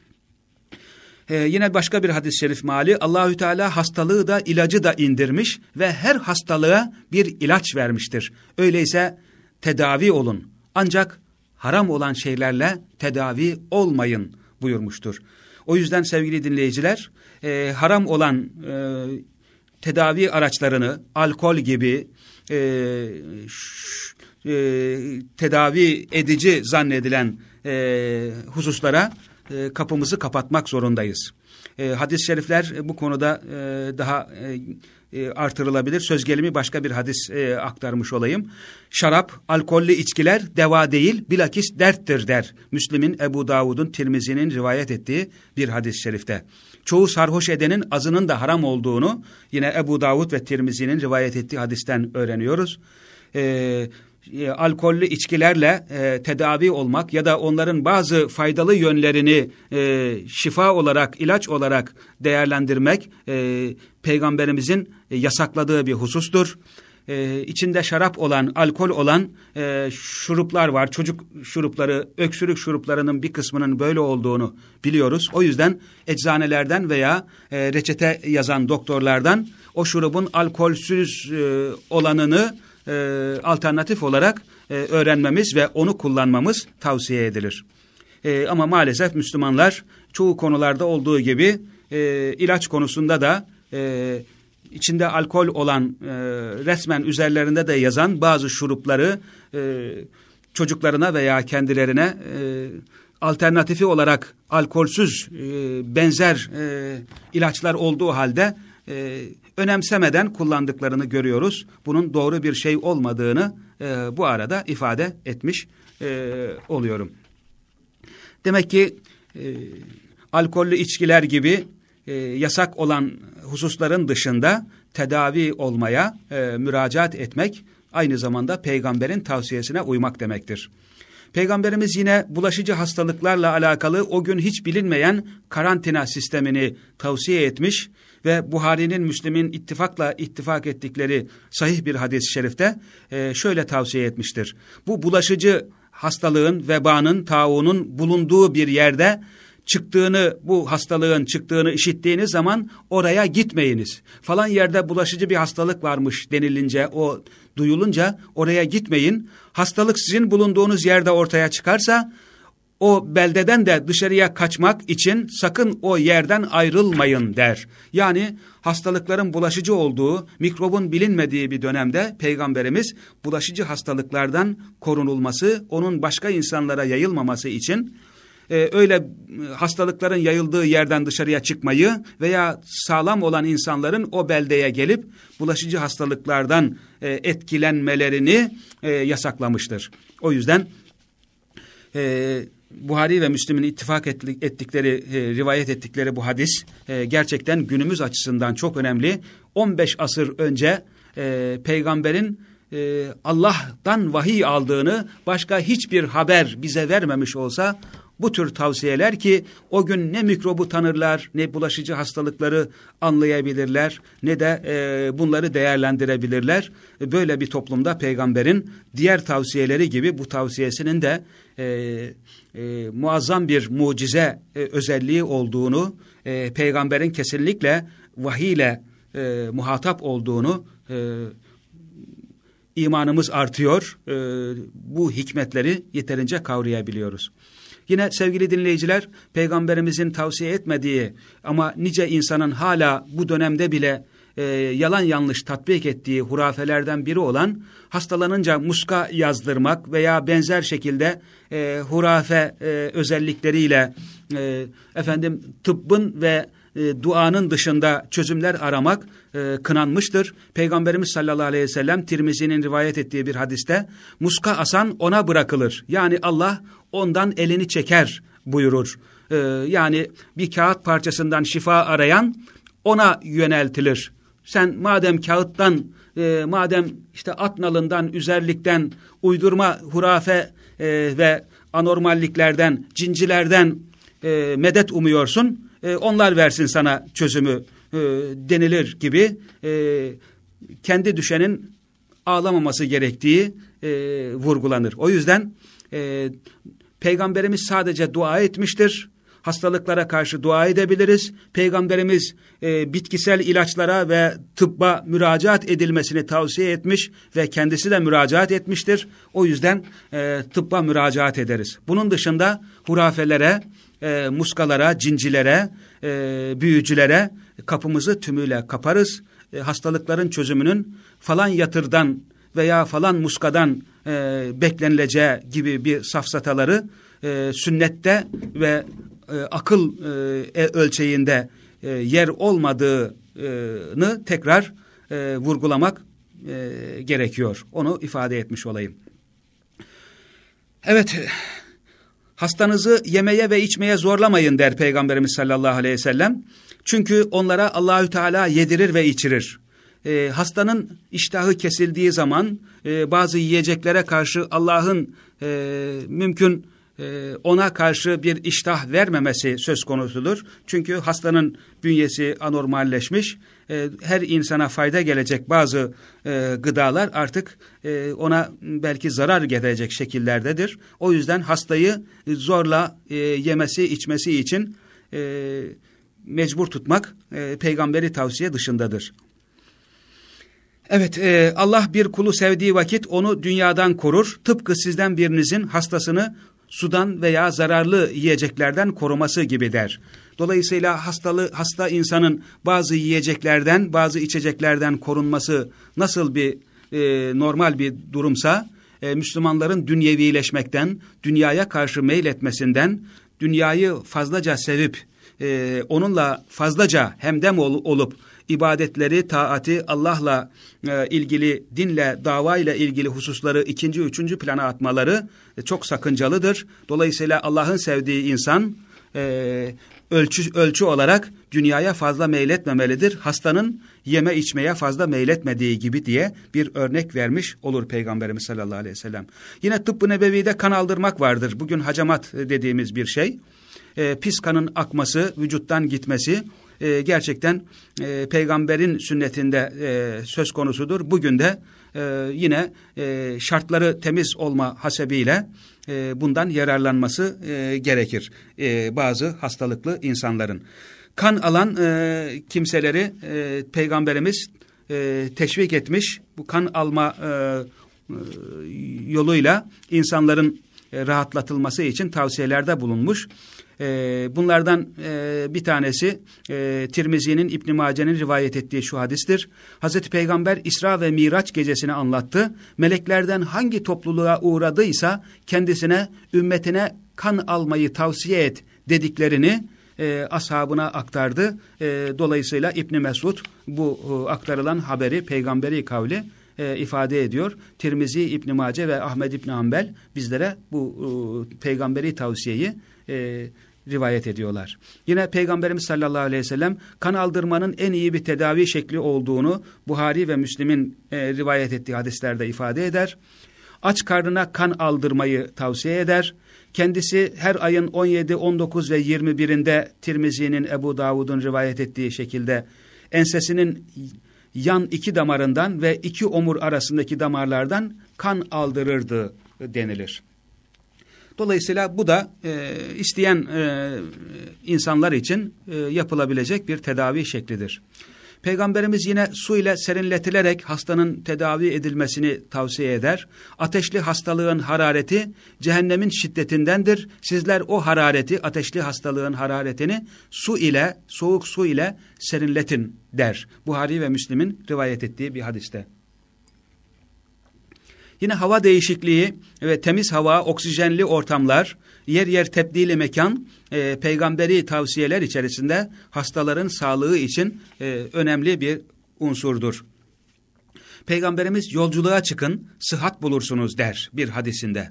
Ee, yine başka bir hadis-i şerif mali Allahü Teala hastalığı da ilacı da indirmiş ve her hastalığa bir ilaç vermiştir. Öyleyse tedavi olun. Ancak haram olan şeylerle tedavi olmayın buyurmuştur. O yüzden sevgili dinleyiciler e, haram olan e, tedavi araçlarını alkol gibi e, e, tedavi edici zannedilen e, hususlara e, kapımızı kapatmak zorundayız. E, hadis-i şerifler e, bu konuda e, daha e, e, artırılabilir. Söz gelimi başka bir hadis e, aktarmış olayım. Şarap, alkollü içkiler deva değil bilakis derttir der. Müslim'in, Ebu Davud'un, Tirmizi'nin rivayet ettiği bir hadis-i şerifte. Çoğu sarhoş edenin azının da haram olduğunu yine Ebu Davud ve Tirmizi'nin rivayet ettiği hadisten öğreniyoruz. Ee, e, alkollü içkilerle e, tedavi olmak ya da onların bazı faydalı yönlerini e, şifa olarak, ilaç olarak değerlendirmek e, peygamberimizin e, yasakladığı bir husustur. E, içinde şarap olan, alkol olan e, şuruplar var. Çocuk şurupları, öksürük şuruplarının bir kısmının böyle olduğunu biliyoruz. O yüzden eczanelerden veya e, reçete yazan doktorlardan o şurubun alkolsüz e, olanını e, alternatif olarak e, öğrenmemiz ve onu kullanmamız tavsiye edilir. E, ama maalesef Müslümanlar çoğu konularda olduğu gibi e, ilaç konusunda da e, içinde alkol olan e, resmen üzerlerinde de yazan bazı şurupları e, çocuklarına veya kendilerine e, alternatifi olarak alkolsüz e, benzer e, ilaçlar olduğu halde e, önemsemeden kullandıklarını görüyoruz. Bunun doğru bir şey olmadığını e, bu arada ifade etmiş e, oluyorum. Demek ki e, alkollü içkiler gibi e, yasak olan hususların dışında tedavi olmaya e, müracaat etmek aynı zamanda peygamberin tavsiyesine uymak demektir. Peygamberimiz yine bulaşıcı hastalıklarla alakalı o gün hiç bilinmeyen karantina sistemini tavsiye etmiş ve Buhari'nin Müslim'in ittifakla ittifak ettikleri sahih bir hadis-i şerifte e, şöyle tavsiye etmiştir. Bu bulaşıcı hastalığın, vebanın, taunun bulunduğu bir yerde çıktığını, bu hastalığın çıktığını işittiğiniz zaman oraya gitmeyiniz. Falan yerde bulaşıcı bir hastalık varmış denilince, o duyulunca oraya gitmeyin. Hastalık sizin bulunduğunuz yerde ortaya çıkarsa o beldeden de dışarıya kaçmak için sakın o yerden ayrılmayın der. Yani hastalıkların bulaşıcı olduğu, mikrobun bilinmediği bir dönemde Peygamberimiz bulaşıcı hastalıklardan korunulması, onun başka insanlara yayılmaması için e, öyle e, hastalıkların yayıldığı yerden dışarıya çıkmayı veya sağlam olan insanların o beldeye gelip bulaşıcı hastalıklardan e, etkilenmelerini e, yasaklamıştır. O yüzden e, Buhari ve Müslim'in ittifak ettikleri, e, rivayet ettikleri bu hadis e, gerçekten günümüz açısından çok önemli. 15 asır önce e, peygamberin Allah'tan vahiy aldığını başka hiçbir haber bize vermemiş olsa bu tür tavsiyeler ki o gün ne mikrobu tanırlar ne bulaşıcı hastalıkları anlayabilirler ne de bunları değerlendirebilirler. Böyle bir toplumda peygamberin diğer tavsiyeleri gibi bu tavsiyesinin de e, e, muazzam bir mucize e, özelliği olduğunu e, peygamberin kesinlikle vahiy ile e, muhatap olduğunu e, imanımız artıyor. E, bu hikmetleri yeterince kavrayabiliyoruz. Yine sevgili dinleyiciler, Peygamberimizin tavsiye etmediği ama nice insanın hala bu dönemde bile e, yalan yanlış tatbik ettiği hurafelerden biri olan hastalanınca muska yazdırmak veya benzer şekilde e, hurafe e, özellikleriyle e, efendim tıbbın ve e, duanın dışında çözümler aramak e, kınanmıştır. Peygamberimiz sallallahu aleyhi ve sellem Tirmizi'nin rivayet ettiği bir hadiste muska asan ona bırakılır. Yani Allah ondan elini çeker buyurur. E, yani bir kağıt parçasından şifa arayan ona yöneltilir. Sen madem kağıttan, e, madem işte at nalından, üzerlikten, uydurma hurafe e, ve anormalliklerden, cincilerden e, medet umuyorsun, e, onlar versin sana çözümü e, denilir gibi e, kendi düşenin ağlamaması gerektiği e, vurgulanır. O yüzden e, Peygamberimiz sadece dua etmiştir. Hastalıklara karşı dua edebiliriz. Peygamberimiz e, bitkisel ilaçlara ve tıbba müracaat edilmesini tavsiye etmiş ve kendisi de müracaat etmiştir. O yüzden e, tıbba müracaat ederiz. Bunun dışında hurafelere, e, muskalara, cincilere, e, büyücülere kapımızı tümüyle kaparız. E, hastalıkların çözümünün falan yatırdan veya falan muskadan e, beklenileceği gibi bir safsataları e, sünnette ve e, akıl e, ölçeğinde e, yer olmadığını tekrar e, vurgulamak e, gerekiyor. Onu ifade etmiş olayım. Evet, hastanızı yemeye ve içmeye zorlamayın der Peygamberimiz sallallahu aleyhi ve sellem. Çünkü onlara Allahü Teala yedirir ve içirir. E, hastanın iştahı kesildiği zaman e, bazı yiyeceklere karşı Allah'ın e, mümkün e, ona karşı bir iştah vermemesi söz konusudur. Çünkü hastanın bünyesi anormalleşmiş. E, her insana fayda gelecek bazı e, gıdalar artık e, ona belki zarar getirecek şekillerdedir. O yüzden hastayı zorla e, yemesi içmesi için mecbur tutmak peygamberi tavsiye dışındadır. Evet Allah bir kulu sevdiği vakit onu dünyadan korur. Tıpkı sizden birinizin hastasını sudan veya zararlı yiyeceklerden koruması gibi der. Dolayısıyla hastalı hasta insanın bazı yiyeceklerden, bazı içeceklerden korunması nasıl bir e, normal bir durumsa, e, Müslümanların dünyevileşmekten, dünyaya karşı meyletmesinden, dünyayı fazlaca sevip, e, onunla fazlaca hemdem ol, olup, ibadetleri, taati, Allah'la e, ilgili, dinle, davayla ilgili hususları ikinci, üçüncü plana atmaları e, çok sakıncalıdır. Dolayısıyla Allah'ın sevdiği insan e, ölçü, ölçü olarak dünyaya fazla meyletmemelidir. Hastanın yeme içmeye fazla meyletmediği gibi diye bir örnek vermiş olur Peygamberimiz sallallahu aleyhi ve sellem. Yine tıbbı nebevide kan aldırmak vardır. Bugün hacamat dediğimiz bir şey. E, pis kanın akması, vücuttan gitmesi e, gerçekten e, peygamberin sünnetinde e, söz konusudur. Bugün de e, yine e, şartları temiz olma hasebiyle e, bundan yararlanması e, gerekir e, bazı hastalıklı insanların. Kan alan e, kimseleri e, peygamberimiz e, teşvik etmiş. Bu kan alma e, e yoluyla insanların e, rahatlatılması için tavsiyelerde bulunmuş. E, bunlardan e, bir tanesi e, Tirmizi'nin İbn Mace'nin rivayet ettiği şu hadistir. Hazreti Peygamber İsra ve Miraç gecesini anlattı. Meleklerden hangi topluluğa uğradıysa kendisine, ümmetine kan almayı tavsiye et dediklerini e, ashabına aktardı. E, dolayısıyla İbn Mesud bu e, aktarılan haberi peygamberi kavli e, ifade ediyor. Tirmizi, İbn Mace ve Ahmed İbn Hanbel bizlere bu e, peygamberi tavsiyeyi e, rivayet ediyorlar. Yine Peygamberimiz sallallahu aleyhi ve sellem kan aldırmanın en iyi bir tedavi şekli olduğunu Buhari ve Müslim'in e, rivayet ettiği hadislerde ifade eder. Aç karnına kan aldırmayı tavsiye eder. Kendisi her ayın 17, 19 ve 21'inde Tirmizi'nin Ebu Davud'un rivayet ettiği şekilde ensesinin yan iki damarından ve iki omur arasındaki damarlardan kan aldırırdı denilir. Dolayısıyla bu da e, isteyen e, insanlar için e, yapılabilecek bir tedavi şeklidir. Peygamberimiz yine su ile serinletilerek hastanın tedavi edilmesini tavsiye eder. Ateşli hastalığın harareti cehennemin şiddetindendir. Sizler o harareti, ateşli hastalığın hararetini su ile, soğuk su ile serinletin der. Buhari ve Müslim'in rivayet ettiği bir hadiste. Yine hava değişikliği ve temiz hava, oksijenli ortamlar, yer yer tebdili mekan, e, peygamberi tavsiyeler içerisinde hastaların sağlığı için e, önemli bir unsurdur. Peygamberimiz yolculuğa çıkın, sıhhat bulursunuz der bir hadisinde.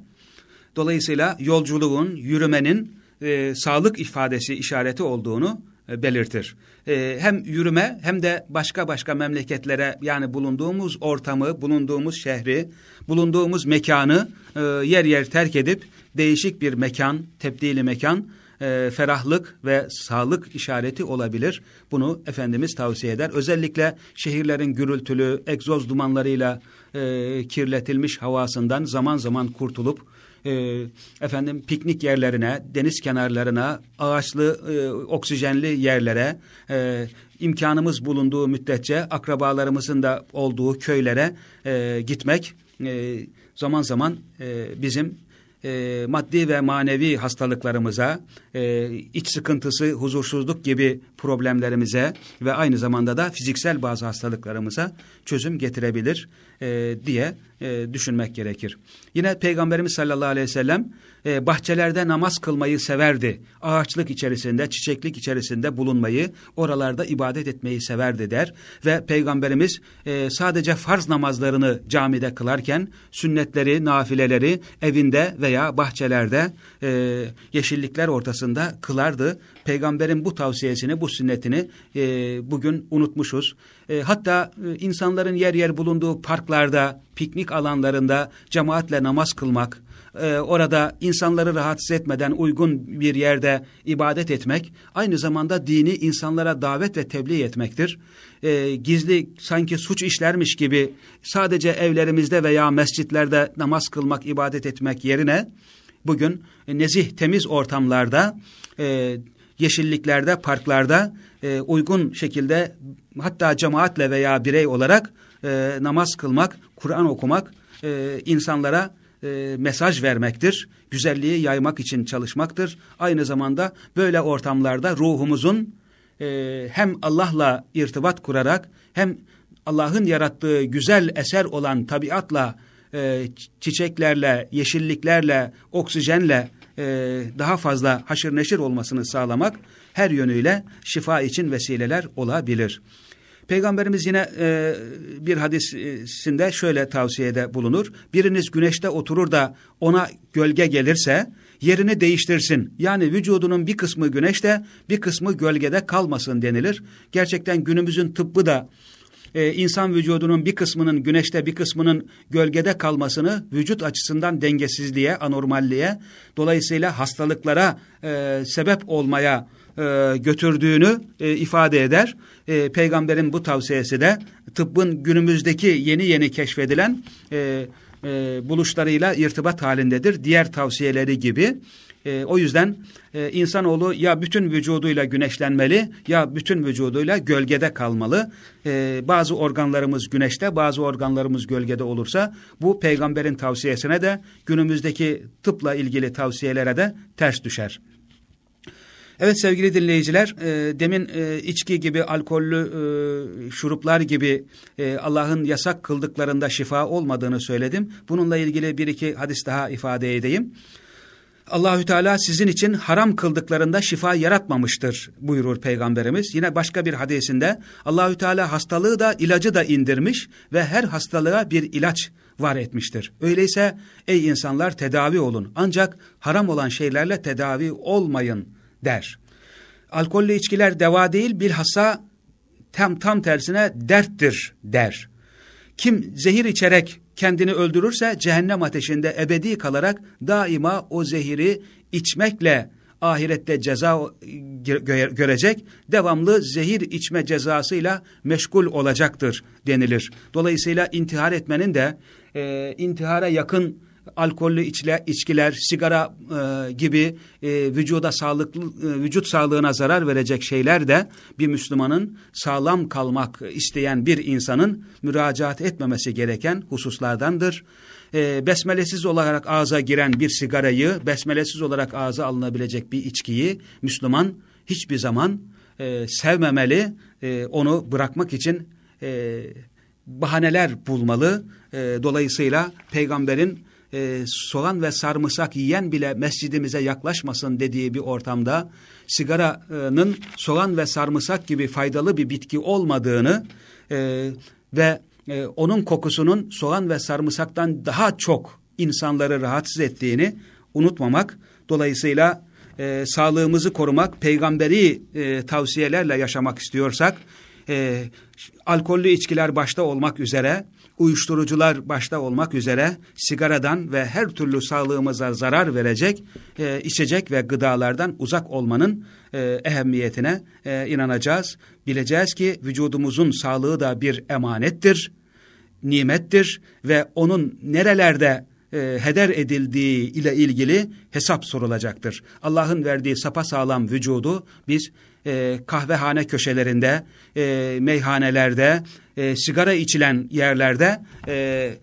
Dolayısıyla yolculuğun, yürümenin e, sağlık ifadesi, işareti olduğunu belirtir. E, hem yürüme hem de başka başka memleketlere yani bulunduğumuz ortamı, bulunduğumuz şehri, bulunduğumuz mekanı e, yer yer terk edip değişik bir mekan, tebdili mekan, ferahlık ve sağlık işareti olabilir. Bunu Efendimiz tavsiye eder. Özellikle şehirlerin gürültülü, egzoz dumanlarıyla kirletilmiş havasından zaman zaman kurtulup e, efendim piknik yerlerine, deniz kenarlarına, ağaçlı, e, oksijenli yerlere, e, imkanımız bulunduğu müddetçe akrabalarımızın da olduğu köylere e, gitmek e, zaman zaman e, bizim e, maddi ve manevi hastalıklarımıza, e, iç sıkıntısı, huzursuzluk gibi problemlerimize ve aynı zamanda da fiziksel bazı hastalıklarımıza çözüm getirebilir e, diye e, düşünmek gerekir. Yine Peygamberimiz sallallahu aleyhi ve sellem e, bahçelerde namaz kılmayı severdi. Ağaçlık içerisinde, çiçeklik içerisinde bulunmayı, oralarda ibadet etmeyi severdi der. Ve Peygamberimiz e, sadece farz namazlarını camide kılarken sünnetleri, nafileleri evinde veya bahçelerde e, yeşillikler ortasında kılardı. Peygamberin bu tavsiyesini, bu sünnetini e, bugün unutmuşuz. E, hatta e, insanların yer yer bulunduğu parklarda, piknik alanlarında cemaatle namaz kılmak, e, orada insanları rahatsız etmeden uygun bir yerde ibadet etmek, aynı zamanda dini insanlara davet ve tebliğ etmektir. E, gizli sanki suç işlermiş gibi sadece evlerimizde veya mescitlerde namaz kılmak, ibadet etmek yerine, bugün nezih, temiz ortamlarda, e, yeşilliklerde, parklarda e, uygun şekilde hatta cemaatle veya birey olarak e, namaz kılmak, Kur'an okumak e, insanlara e, mesaj vermektir. Güzelliği yaymak için çalışmaktır. Aynı zamanda böyle ortamlarda ruhumuzun e, hem Allah'la irtibat kurarak hem Allah'ın yarattığı güzel eser olan tabiatla e, çiçeklerle, yeşilliklerle, oksijenle e, daha fazla haşır neşir olmasını sağlamak her yönüyle şifa için vesileler olabilir. Peygamberimiz yine e, bir hadisinde şöyle tavsiyede bulunur. Biriniz güneşte oturur da ona gölge gelirse yerini değiştirsin. Yani vücudunun bir kısmı güneşte bir kısmı gölgede kalmasın denilir. Gerçekten günümüzün tıbbı da e, insan vücudunun bir kısmının güneşte bir kısmının gölgede kalmasını vücut açısından dengesizliğe, anormalliğe, dolayısıyla hastalıklara e, sebep olmaya e, götürdüğünü e, ifade eder. E, peygamberin bu tavsiyesi de tıbbın günümüzdeki yeni yeni keşfedilen e, e, buluşlarıyla irtibat halindedir. Diğer tavsiyeleri gibi. E, o yüzden e, insanoğlu ya bütün vücuduyla güneşlenmeli ya bütün vücuduyla gölgede kalmalı. E, bazı organlarımız güneşte bazı organlarımız gölgede olursa bu peygamberin tavsiyesine de günümüzdeki tıpla ilgili tavsiyelere de ters düşer. Evet sevgili dinleyiciler, e, demin e, içki gibi, alkollü e, şuruplar gibi e, Allah'ın yasak kıldıklarında şifa olmadığını söyledim. Bununla ilgili bir iki hadis daha ifade edeyim. Allahü Teala sizin için haram kıldıklarında şifa yaratmamıştır buyurur peygamberimiz. Yine başka bir hadisinde Allahü Teala hastalığı da ilacı da indirmiş ve her hastalığa bir ilaç var etmiştir. Öyleyse ey insanlar tedavi olun ancak haram olan şeylerle tedavi olmayın der. Alkollü içkiler deva değil bilhassa tam tam tersine derttir der. Kim zehir içerek kendini öldürürse cehennem ateşinde ebedi kalarak daima o zehiri içmekle ahirette ceza görecek, devamlı zehir içme cezasıyla meşgul olacaktır denilir. Dolayısıyla intihar etmenin de e, intihara yakın alkollü içle, içkiler, sigara e, gibi e, vücuda sağlıklı e, vücut sağlığına zarar verecek şeyler de bir Müslümanın sağlam kalmak isteyen bir insanın müracaat etmemesi gereken hususlardandır. E, besmelesiz olarak ağza giren bir sigarayı, besmelesiz olarak ağza alınabilecek bir içkiyi Müslüman hiçbir zaman e, sevmemeli, e, onu bırakmak için e, bahaneler bulmalı. E, dolayısıyla peygamberin e, soğan ve sarımsak yiyen bile mescidimize yaklaşmasın dediği bir ortamda sigaranın soğan ve sarımsak gibi faydalı bir bitki olmadığını e, ve e, onun kokusunun soğan ve sarımsaktan daha çok insanları rahatsız ettiğini unutmamak. Dolayısıyla e, sağlığımızı korumak, peygamberi e, tavsiyelerle yaşamak istiyorsak, e, alkollü içkiler başta olmak üzere uyuşturucular başta olmak üzere sigaradan ve her türlü sağlığımıza zarar verecek e, içecek ve gıdalardan uzak olmanın e, ehemmiyetine e, inanacağız. Bileceğiz ki vücudumuzun sağlığı da bir emanettir, nimettir ve onun nerelerde e, heder edildiği ile ilgili hesap sorulacaktır. Allah'ın verdiği sapasağlam vücudu biz e, kahvehane köşelerinde, e, meyhanelerde, e, sigara içilen yerlerde e,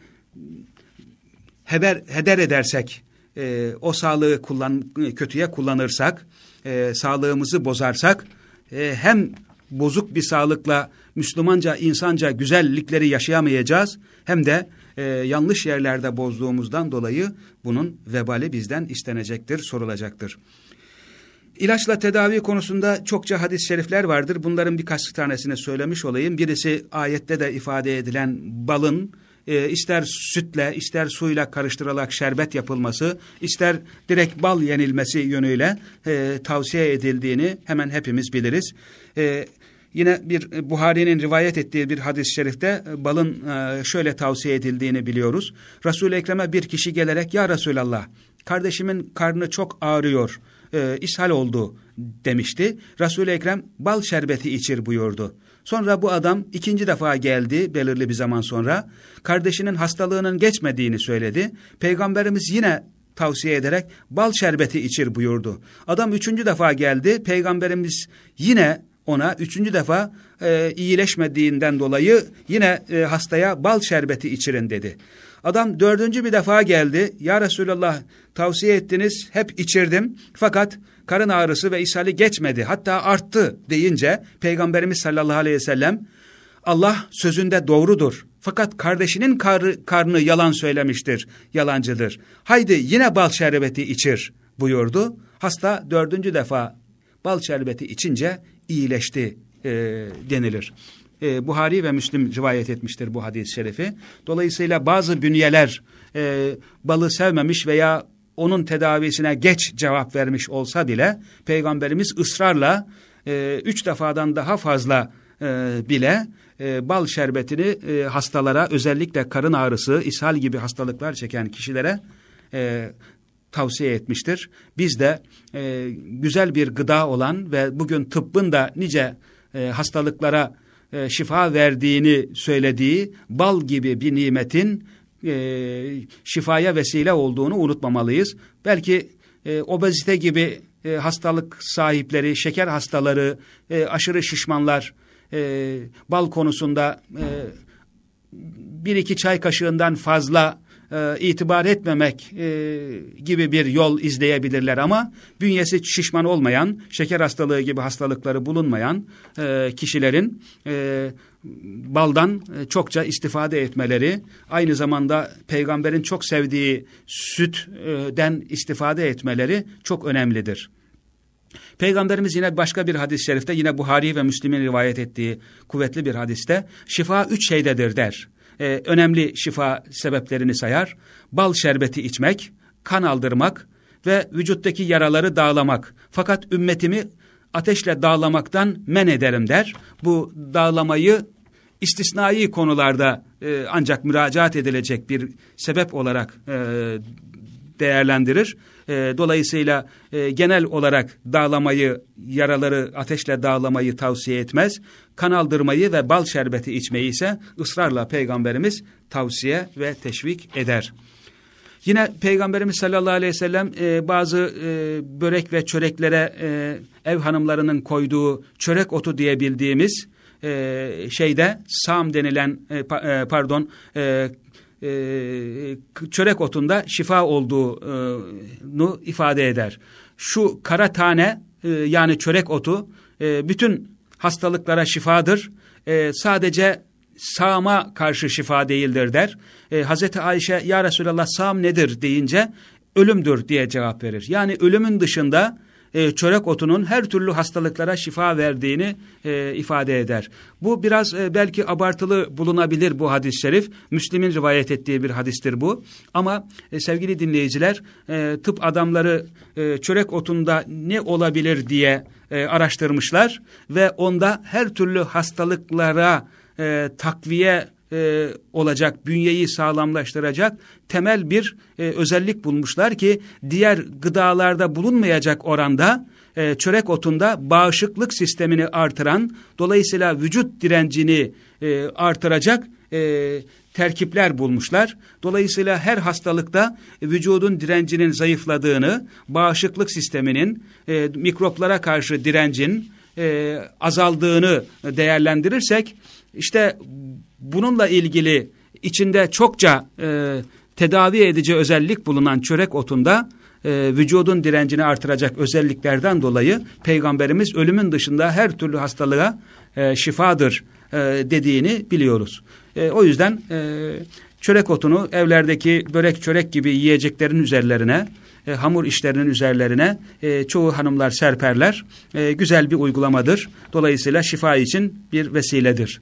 haber, heder edersek, e, o sağlığı kullan, kötüye kullanırsak, e, sağlığımızı bozarsak, e, hem bozuk bir sağlıkla Müslümanca, insanca güzellikleri yaşayamayacağız, hem de e, yanlış yerlerde bozduğumuzdan dolayı bunun vebali bizden istenecektir, sorulacaktır. İlaçla tedavi konusunda çokça hadis-i şerifler vardır. Bunların birkaç tanesini söylemiş olayım. Birisi ayette de ifade edilen balın e, ister sütle ister suyla karıştırılarak şerbet yapılması, ister direkt bal yenilmesi yönüyle e, tavsiye edildiğini hemen hepimiz biliriz. E, Yine bir e, Buhari'nin rivayet ettiği bir hadis-i şerifte e, balın e, şöyle tavsiye edildiğini biliyoruz. Resul-i Ekrem'e bir kişi gelerek ya Resulallah kardeşimin karnı çok ağrıyor, e, ishal oldu demişti. Resul-i Ekrem bal şerbeti içir buyurdu. Sonra bu adam ikinci defa geldi belirli bir zaman sonra. Kardeşinin hastalığının geçmediğini söyledi. Peygamberimiz yine tavsiye ederek bal şerbeti içir buyurdu. Adam üçüncü defa geldi. Peygamberimiz yine ona üçüncü defa e, iyileşmediğinden dolayı yine e, hastaya bal şerbeti içirin dedi. Adam dördüncü bir defa geldi. Ya Resulallah tavsiye ettiniz hep içirdim fakat karın ağrısı ve ishali geçmedi hatta arttı deyince Peygamberimiz sallallahu aleyhi ve sellem Allah sözünde doğrudur. Fakat kardeşinin karı, karnı yalan söylemiştir, yalancıdır. Haydi yine bal şerbeti içir buyurdu. Hasta dördüncü defa bal şerbeti içince iyileşti e, denilir. E, Buhari ve Müslim rivayet etmiştir bu hadis-i şerifi. Dolayısıyla bazı bünyeler e, balı sevmemiş veya onun tedavisine geç cevap vermiş olsa bile Peygamberimiz ısrarla e, üç defadan daha fazla e, bile e, bal şerbetini e, hastalara özellikle karın ağrısı, ishal gibi hastalıklar çeken kişilere e, tavsiye etmiştir. Biz de e, güzel bir gıda olan ve bugün tıbbın da nice e, hastalıklara e, şifa verdiğini söylediği bal gibi bir nimetin e, şifaya vesile olduğunu unutmamalıyız. Belki e, obezite gibi e, hastalık sahipleri, şeker hastaları, e, aşırı şişmanlar e, bal konusunda e, bir iki çay kaşığından fazla e, itibar etmemek e, gibi bir yol izleyebilirler ama bünyesi şişman olmayan, şeker hastalığı gibi hastalıkları bulunmayan e, kişilerin e, baldan e, çokça istifade etmeleri, aynı zamanda peygamberin çok sevdiği sütten istifade etmeleri çok önemlidir. Peygamberimiz yine başka bir hadis-i şerifte yine Buhari ve Müslim'in rivayet ettiği kuvvetli bir hadiste şifa üç şeydedir der e, önemli şifa sebeplerini sayar. Bal şerbeti içmek, kan aldırmak ve vücuttaki yaraları dağlamak. Fakat ümmetimi ateşle dağlamaktan men ederim der. Bu dağlamayı istisnai konularda e, ancak müracaat edilecek bir sebep olarak e, değerlendirir. E, dolayısıyla e, genel olarak dağlamayı, yaraları ateşle dağlamayı tavsiye etmez. Kan aldırmayı ve bal şerbeti içmeyi ise ısrarla Peygamberimiz tavsiye ve teşvik eder. Yine Peygamberimiz sallallahu aleyhi ve sellem e, bazı e, börek ve çöreklere e, ev hanımlarının koyduğu çörek otu diye bildiğimiz e, şeyde sam denilen e, e pardon e, e, çörek otunda şifa olduğunu ifade eder. Şu kara tane e, yani çörek otu e, bütün hastalıklara şifadır. Sadece sağma karşı şifa değildir der. Hazreti Ayşe ya Resulallah sağım nedir deyince ölümdür diye cevap verir. Yani ölümün dışında e, çörek otunun her türlü hastalıklara şifa verdiğini e, ifade eder. Bu biraz e, belki abartılı bulunabilir bu hadis-i şerif. Müslim'in rivayet ettiği bir hadistir bu. Ama e, sevgili dinleyiciler e, tıp adamları e, çörek otunda ne olabilir diye e, araştırmışlar ve onda her türlü hastalıklara e, takviye e, olacak, bünyeyi sağlamlaştıracak temel bir e, özellik bulmuşlar ki diğer gıdalarda bulunmayacak oranda e, çörek otunda bağışıklık sistemini artıran, dolayısıyla vücut direncini e, artıracak e, terkipler bulmuşlar. Dolayısıyla her hastalıkta vücudun direncinin zayıfladığını, bağışıklık sisteminin e, mikroplara karşı direncin e, azaldığını değerlendirirsek, işte bununla ilgili içinde çokça e, tedavi edici özellik bulunan çörek otunda e, vücudun direncini artıracak özelliklerden dolayı Peygamberimiz ölümün dışında her türlü hastalığa e, şifadır e, dediğini biliyoruz. E, o yüzden e, çörek otunu evlerdeki börek çörek gibi yiyeceklerin üzerlerine e, hamur işlerinin üzerlerine e, çoğu hanımlar serperler. E, güzel bir uygulamadır. Dolayısıyla şifa için bir vesiledir.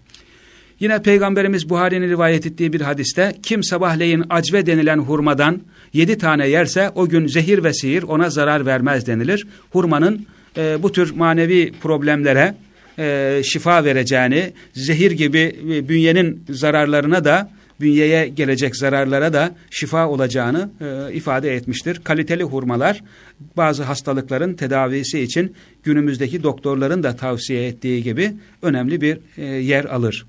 Yine Peygamberimiz Buhari'nin rivayet ettiği bir hadiste kim sabahleyin acve denilen hurmadan yedi tane yerse o gün zehir ve sihir ona zarar vermez denilir. Hurmanın e, bu tür manevi problemlere e, şifa vereceğini, zehir gibi e, bünyenin zararlarına da bünyeye gelecek zararlara da şifa olacağını e, ifade etmiştir. Kaliteli hurmalar bazı hastalıkların tedavisi için günümüzdeki doktorların da tavsiye ettiği gibi önemli bir e, yer alır.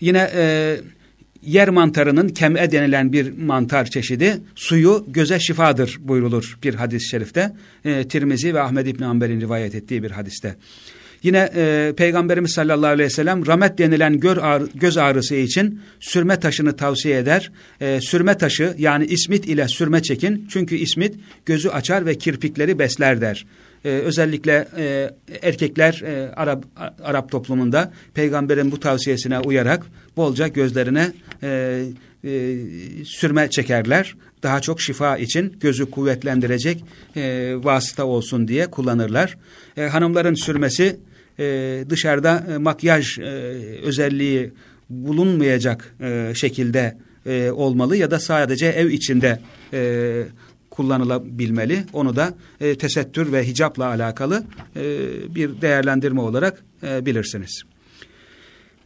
Yine e, yer mantarının kem'e denilen bir mantar çeşidi suyu göze şifadır buyrulur bir hadis-i şerifte. E, Tirmizi ve Ahmed İbni Amber'in rivayet ettiği bir hadiste. Yine e, Peygamberimiz sallallahu aleyhi ve sellem ramet denilen gör ağrı, göz ağrısı için sürme taşını tavsiye eder. E, sürme taşı yani ismit ile sürme çekin. Çünkü ismit gözü açar ve kirpikleri besler der. E, özellikle e, erkekler e, Arap Arap toplumunda peygamberin bu tavsiyesine uyarak bolca gözlerine e, e, sürme çekerler. Daha çok şifa için gözü kuvvetlendirecek e, vasıta olsun diye kullanırlar. E, hanımların sürmesi e, dışarıda e, makyaj e, özelliği bulunmayacak e, şekilde e, olmalı ya da sadece ev içinde e, kullanılabilmeli. Onu da e, tesettür ve hicapla alakalı e, bir değerlendirme olarak e, bilirsiniz.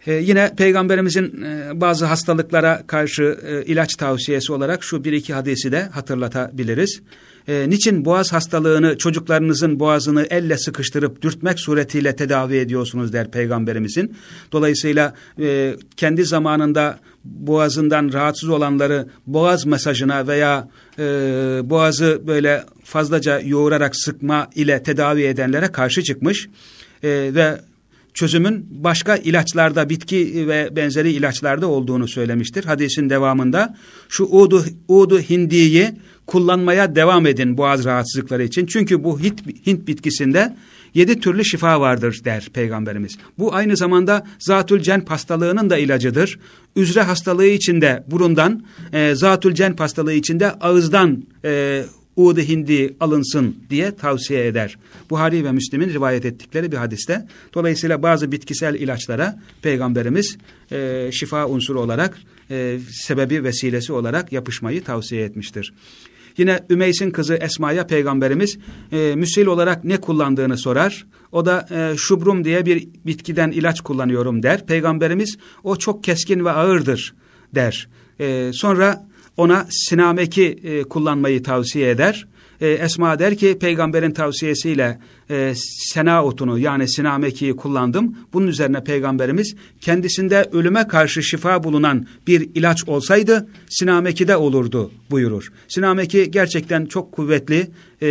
E, yine Peygamberimizin e, bazı hastalıklara karşı e, ilaç tavsiyesi olarak şu bir iki hadisi de hatırlatabiliriz. E, niçin boğaz hastalığını çocuklarınızın boğazını elle sıkıştırıp dürtmek suretiyle tedavi ediyorsunuz der Peygamberimizin. Dolayısıyla e, kendi zamanında boğazından rahatsız olanları boğaz mesajına veya e, boğazı böyle fazlaca yoğurarak sıkma ile tedavi edenlere karşı çıkmış e, ve çözümün başka ilaçlarda, bitki ve benzeri ilaçlarda olduğunu söylemiştir. Hadisin devamında şu udu, udu hindiyi kullanmaya devam edin boğaz rahatsızlıkları için. Çünkü bu Hint, Hint bitkisinde yedi türlü şifa vardır der Peygamberimiz. Bu aynı zamanda zatül cenp hastalığının da ilacıdır. Üzre hastalığı içinde burundan, e, zatül cenp hastalığı içinde ağızdan e, Uğdu hindi alınsın diye tavsiye eder. Buhari ve Müslim'in rivayet ettikleri bir hadiste. Dolayısıyla bazı bitkisel ilaçlara Peygamberimiz e, şifa unsuru olarak, e, sebebi vesilesi olarak yapışmayı tavsiye etmiştir. Yine Ümeys'in kızı Esma'ya Peygamberimiz e, müsil olarak ne kullandığını sorar. O da e, şubrum diye bir bitkiden ilaç kullanıyorum der. Peygamberimiz o çok keskin ve ağırdır der. E, sonra ona sinameki e, kullanmayı tavsiye eder. E, Esma der ki peygamberin tavsiyesiyle e, sena otunu yani sinamekiyi kullandım. Bunun üzerine peygamberimiz kendisinde ölüme karşı şifa bulunan bir ilaç olsaydı sinameki de olurdu buyurur. Sinameki gerçekten çok kuvvetli e,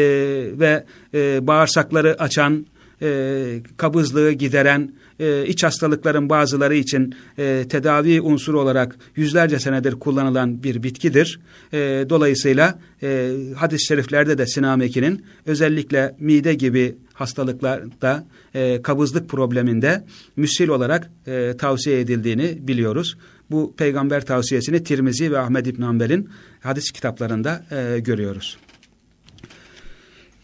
ve e, bağırsakları açan, e, kabızlığı gideren, e, iç hastalıkların bazıları için e, tedavi unsuru olarak yüzlerce senedir kullanılan bir bitkidir. E, dolayısıyla e, hadis-i şeriflerde de sinamekinin özellikle mide gibi hastalıklarda e, kabızlık probleminde müsil olarak e, tavsiye edildiğini biliyoruz. Bu peygamber tavsiyesini Tirmizi ve Ahmed İbn Hanbel'in hadis kitaplarında e, görüyoruz.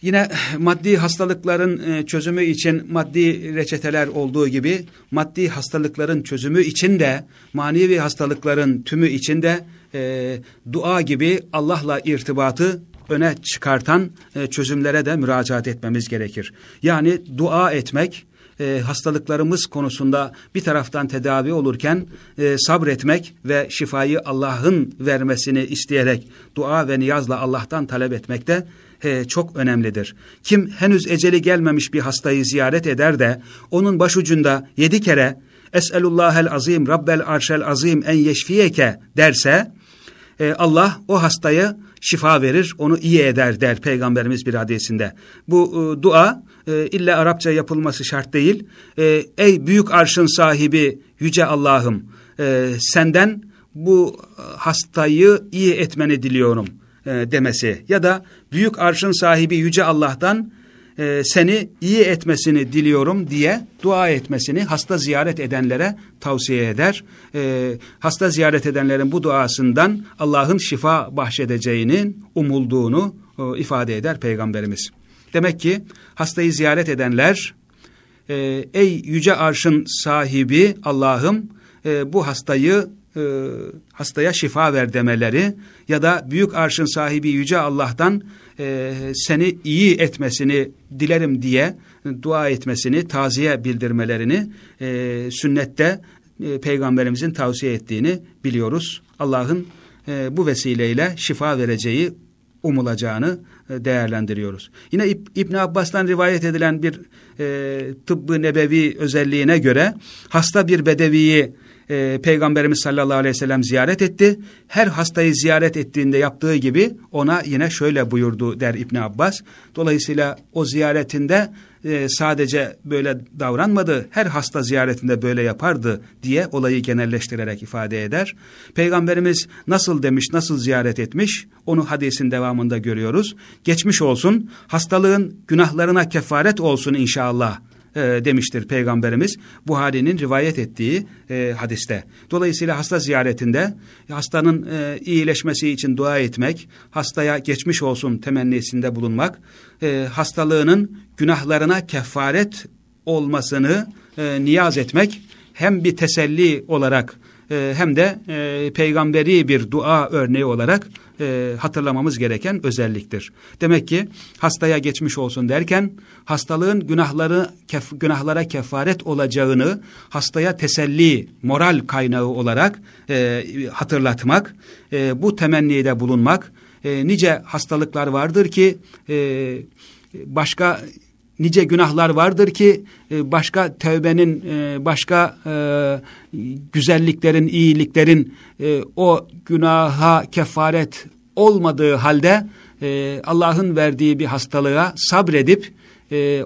Yine maddi hastalıkların e, çözümü için maddi reçeteler olduğu gibi maddi hastalıkların çözümü için de manevi hastalıkların tümü için de e, dua gibi Allah'la irtibatı öne çıkartan e, çözümlere de müracaat etmemiz gerekir. Yani dua etmek, e, hastalıklarımız konusunda bir taraftan tedavi olurken e, sabretmek ve şifayı Allah'ın vermesini isteyerek dua ve niyazla Allah'tan talep etmek de e, çok önemlidir. Kim henüz eceli gelmemiş bir hastayı ziyaret eder de onun başucunda yedi kere Es'elullahel azim Rabbel arşel azim en yeşfiyeke derse e, Allah o hastayı şifa verir, onu iyi eder der Peygamberimiz bir hadisinde. Bu e, dua e, illa Arapça yapılması şart değil. E, Ey büyük arşın sahibi yüce Allah'ım e, senden bu hastayı iyi etmeni diliyorum e, demesi ya da büyük arşın sahibi yüce Allah'tan e, seni iyi etmesini diliyorum diye dua etmesini hasta ziyaret edenlere tavsiye eder. E, hasta ziyaret edenlerin bu duasından Allah'ın şifa bahşedeceğinin umulduğunu e, ifade eder Peygamberimiz. Demek ki hastayı ziyaret edenler e, ey yüce arşın sahibi Allah'ım e, bu hastayı e, hastaya şifa ver demeleri ya da büyük arşın sahibi yüce Allah'tan e, seni iyi etmesini dilerim diye dua etmesini, taziye bildirmelerini e, sünnette e, peygamberimizin tavsiye ettiğini biliyoruz. Allah'ın e, bu vesileyle şifa vereceği umulacağını e, değerlendiriyoruz. Yine İb İbn Abbas'tan rivayet edilen bir e, tıbbı nebevi özelliğine göre hasta bir bedeviyi e, Peygamberimiz sallallahu aleyhi ve sellem ziyaret etti. Her hastayı ziyaret ettiğinde yaptığı gibi ona yine şöyle buyurdu der İbn Abbas. Dolayısıyla o ziyaretinde e, sadece böyle davranmadı, her hasta ziyaretinde böyle yapardı diye olayı genelleştirerek ifade eder. Peygamberimiz nasıl demiş, nasıl ziyaret etmiş onu hadisin devamında görüyoruz. Geçmiş olsun, hastalığın günahlarına kefaret olsun inşallah e, demiştir Peygamberimiz Buhari'nin rivayet ettiği e, hadiste. Dolayısıyla hasta ziyaretinde hastanın e, iyileşmesi için dua etmek, hastaya geçmiş olsun temennisinde bulunmak, e, hastalığının günahlarına kefaret olmasını e, niyaz etmek hem bir teselli olarak e, hem de e, peygamberi bir dua örneği olarak e, hatırlamamız gereken özelliktir. Demek ki hastaya geçmiş olsun derken hastalığın günahları kef, günahlara kefaret olacağını hastaya teselli, moral kaynağı olarak e, hatırlatmak, e, bu temennide bulunmak, e, nice hastalıklar vardır ki e, başka nice günahlar vardır ki e, başka tevbenin, e, başka e, güzelliklerin, iyiliklerin o günaha kefaret olmadığı halde Allah'ın verdiği bir hastalığa sabredip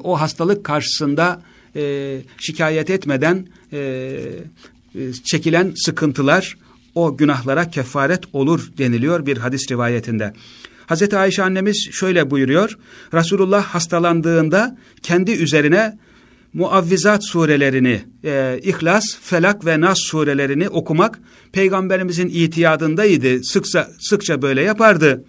o hastalık karşısında şikayet etmeden çekilen sıkıntılar o günahlara kefaret olur deniliyor bir hadis rivayetinde. Hazreti Ayşe annemiz şöyle buyuruyor. Resulullah hastalandığında kendi üzerine muavvizat surelerini, e, İhlas, Felak ve Nas surelerini okumak peygamberimizin itiyadındaydı. Sıkça, sıkça böyle yapardı.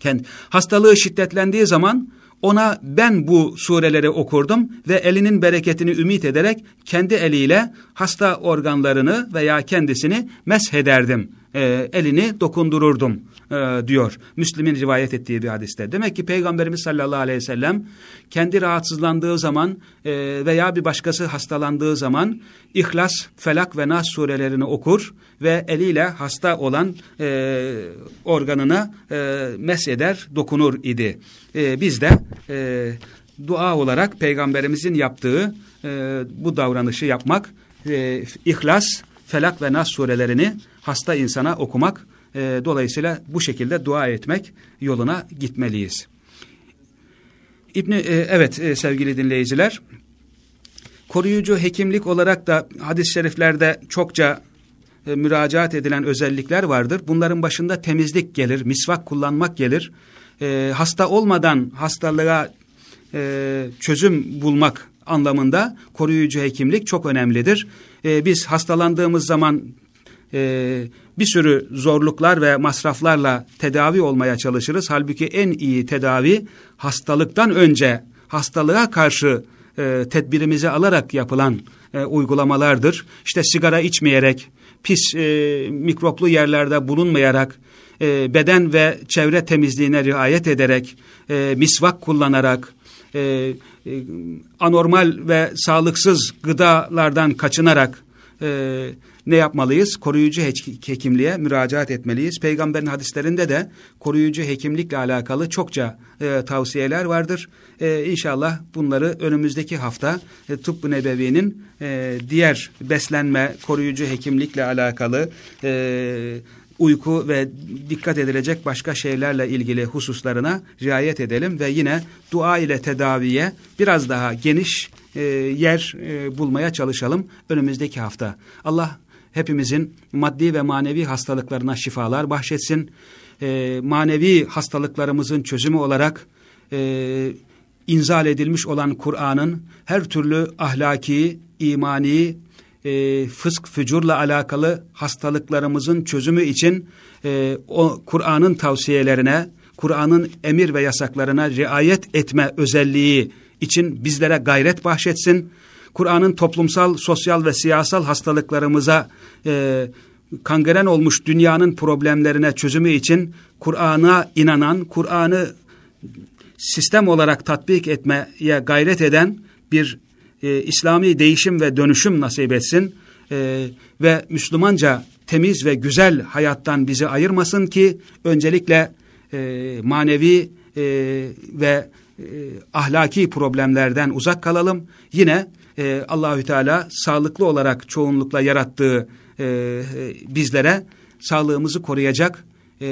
Kendi, hastalığı şiddetlendiği zaman ona ben bu sureleri okurdum ve elinin bereketini ümit ederek kendi eliyle hasta organlarını veya kendisini meshederdim. E, elini dokundururdum e, diyor. Müslim'in rivayet ettiği bir hadiste. Demek ki Peygamberimiz sallallahu aleyhi ve sellem kendi rahatsızlandığı zaman e, veya bir başkası hastalandığı zaman İhlas, Felak ve Nas surelerini okur ve eliyle hasta olan e, organına e, mesheder, dokunur idi. E, biz de e, dua olarak Peygamberimizin yaptığı e, bu davranışı yapmak, e, İhlas, Felak ve Nas surelerini hasta insana okumak e, dolayısıyla bu şekilde dua etmek yoluna gitmeliyiz. İbni, e, evet e, sevgili dinleyiciler, koruyucu hekimlik olarak da hadis-i şeriflerde çokça e, müracaat edilen özellikler vardır. Bunların başında temizlik gelir, misvak kullanmak gelir. E, hasta olmadan hastalığa e, çözüm bulmak anlamında koruyucu hekimlik çok önemlidir. E, biz hastalandığımız zaman e, bir sürü zorluklar ve masraflarla tedavi olmaya çalışırız. Halbuki en iyi tedavi hastalıktan önce hastalığa karşı e, tedbirimizi alarak yapılan e, uygulamalardır. İşte sigara içmeyerek, pis e, mikroplu yerlerde bulunmayarak, e, beden ve çevre temizliğine riayet ederek, e, misvak kullanarak, e, e, anormal ve sağlıksız gıdalardan kaçınarak, e, ne yapmalıyız? Koruyucu hekimliğe müracaat etmeliyiz. Peygamberin hadislerinde de koruyucu hekimlikle alakalı çokça e, tavsiyeler vardır. E, inşallah bunları önümüzdeki hafta e, Tıbbı Nebevi'nin e, diğer beslenme, koruyucu hekimlikle alakalı e, uyku ve dikkat edilecek başka şeylerle ilgili hususlarına riayet edelim ve yine dua ile tedaviye biraz daha geniş e, yer e, bulmaya çalışalım önümüzdeki hafta. Allah hepimizin maddi ve manevi hastalıklarına şifalar bahşetsin. E, manevi hastalıklarımızın çözümü olarak e, inzal edilmiş olan Kur'an'ın her türlü ahlaki, imani, e, fısk, fücurla alakalı hastalıklarımızın çözümü için e, o Kur'an'ın tavsiyelerine, Kur'an'ın emir ve yasaklarına riayet etme özelliği için bizlere gayret bahşetsin. Kur'an'ın toplumsal, sosyal ve siyasal hastalıklarımıza e, kangren olmuş dünyanın problemlerine çözümü için Kur'an'a inanan, Kur'an'ı sistem olarak tatbik etmeye gayret eden bir e, İslami değişim ve dönüşüm nasip etsin e, ve Müslümanca temiz ve güzel hayattan bizi ayırmasın ki öncelikle e, manevi e, ve e, ahlaki problemlerden uzak kalalım. Yine e, Allahü Teala sağlıklı olarak çoğunlukla yarattığı e, e, bizlere sağlığımızı koruyacak e,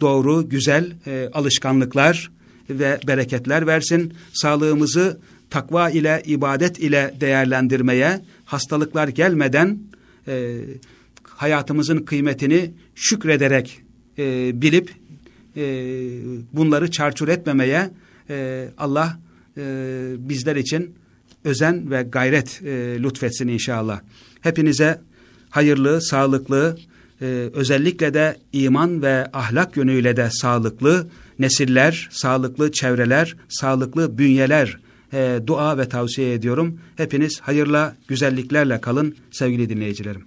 doğru, güzel e, alışkanlıklar ve bereketler versin. Sağlığımızı takva ile, ibadet ile değerlendirmeye, hastalıklar gelmeden e, hayatımızın kıymetini şükrederek e, bilip e, bunları çarçur etmemeye e, Allah e, bizler için özen ve gayret e, lütfetsin inşallah. Hepinize hayırlı, sağlıklı, e, özellikle de iman ve ahlak yönüyle de sağlıklı nesiller, sağlıklı çevreler, sağlıklı bünyeler e, dua ve tavsiye ediyorum. Hepiniz hayırla, güzelliklerle kalın sevgili dinleyicilerim.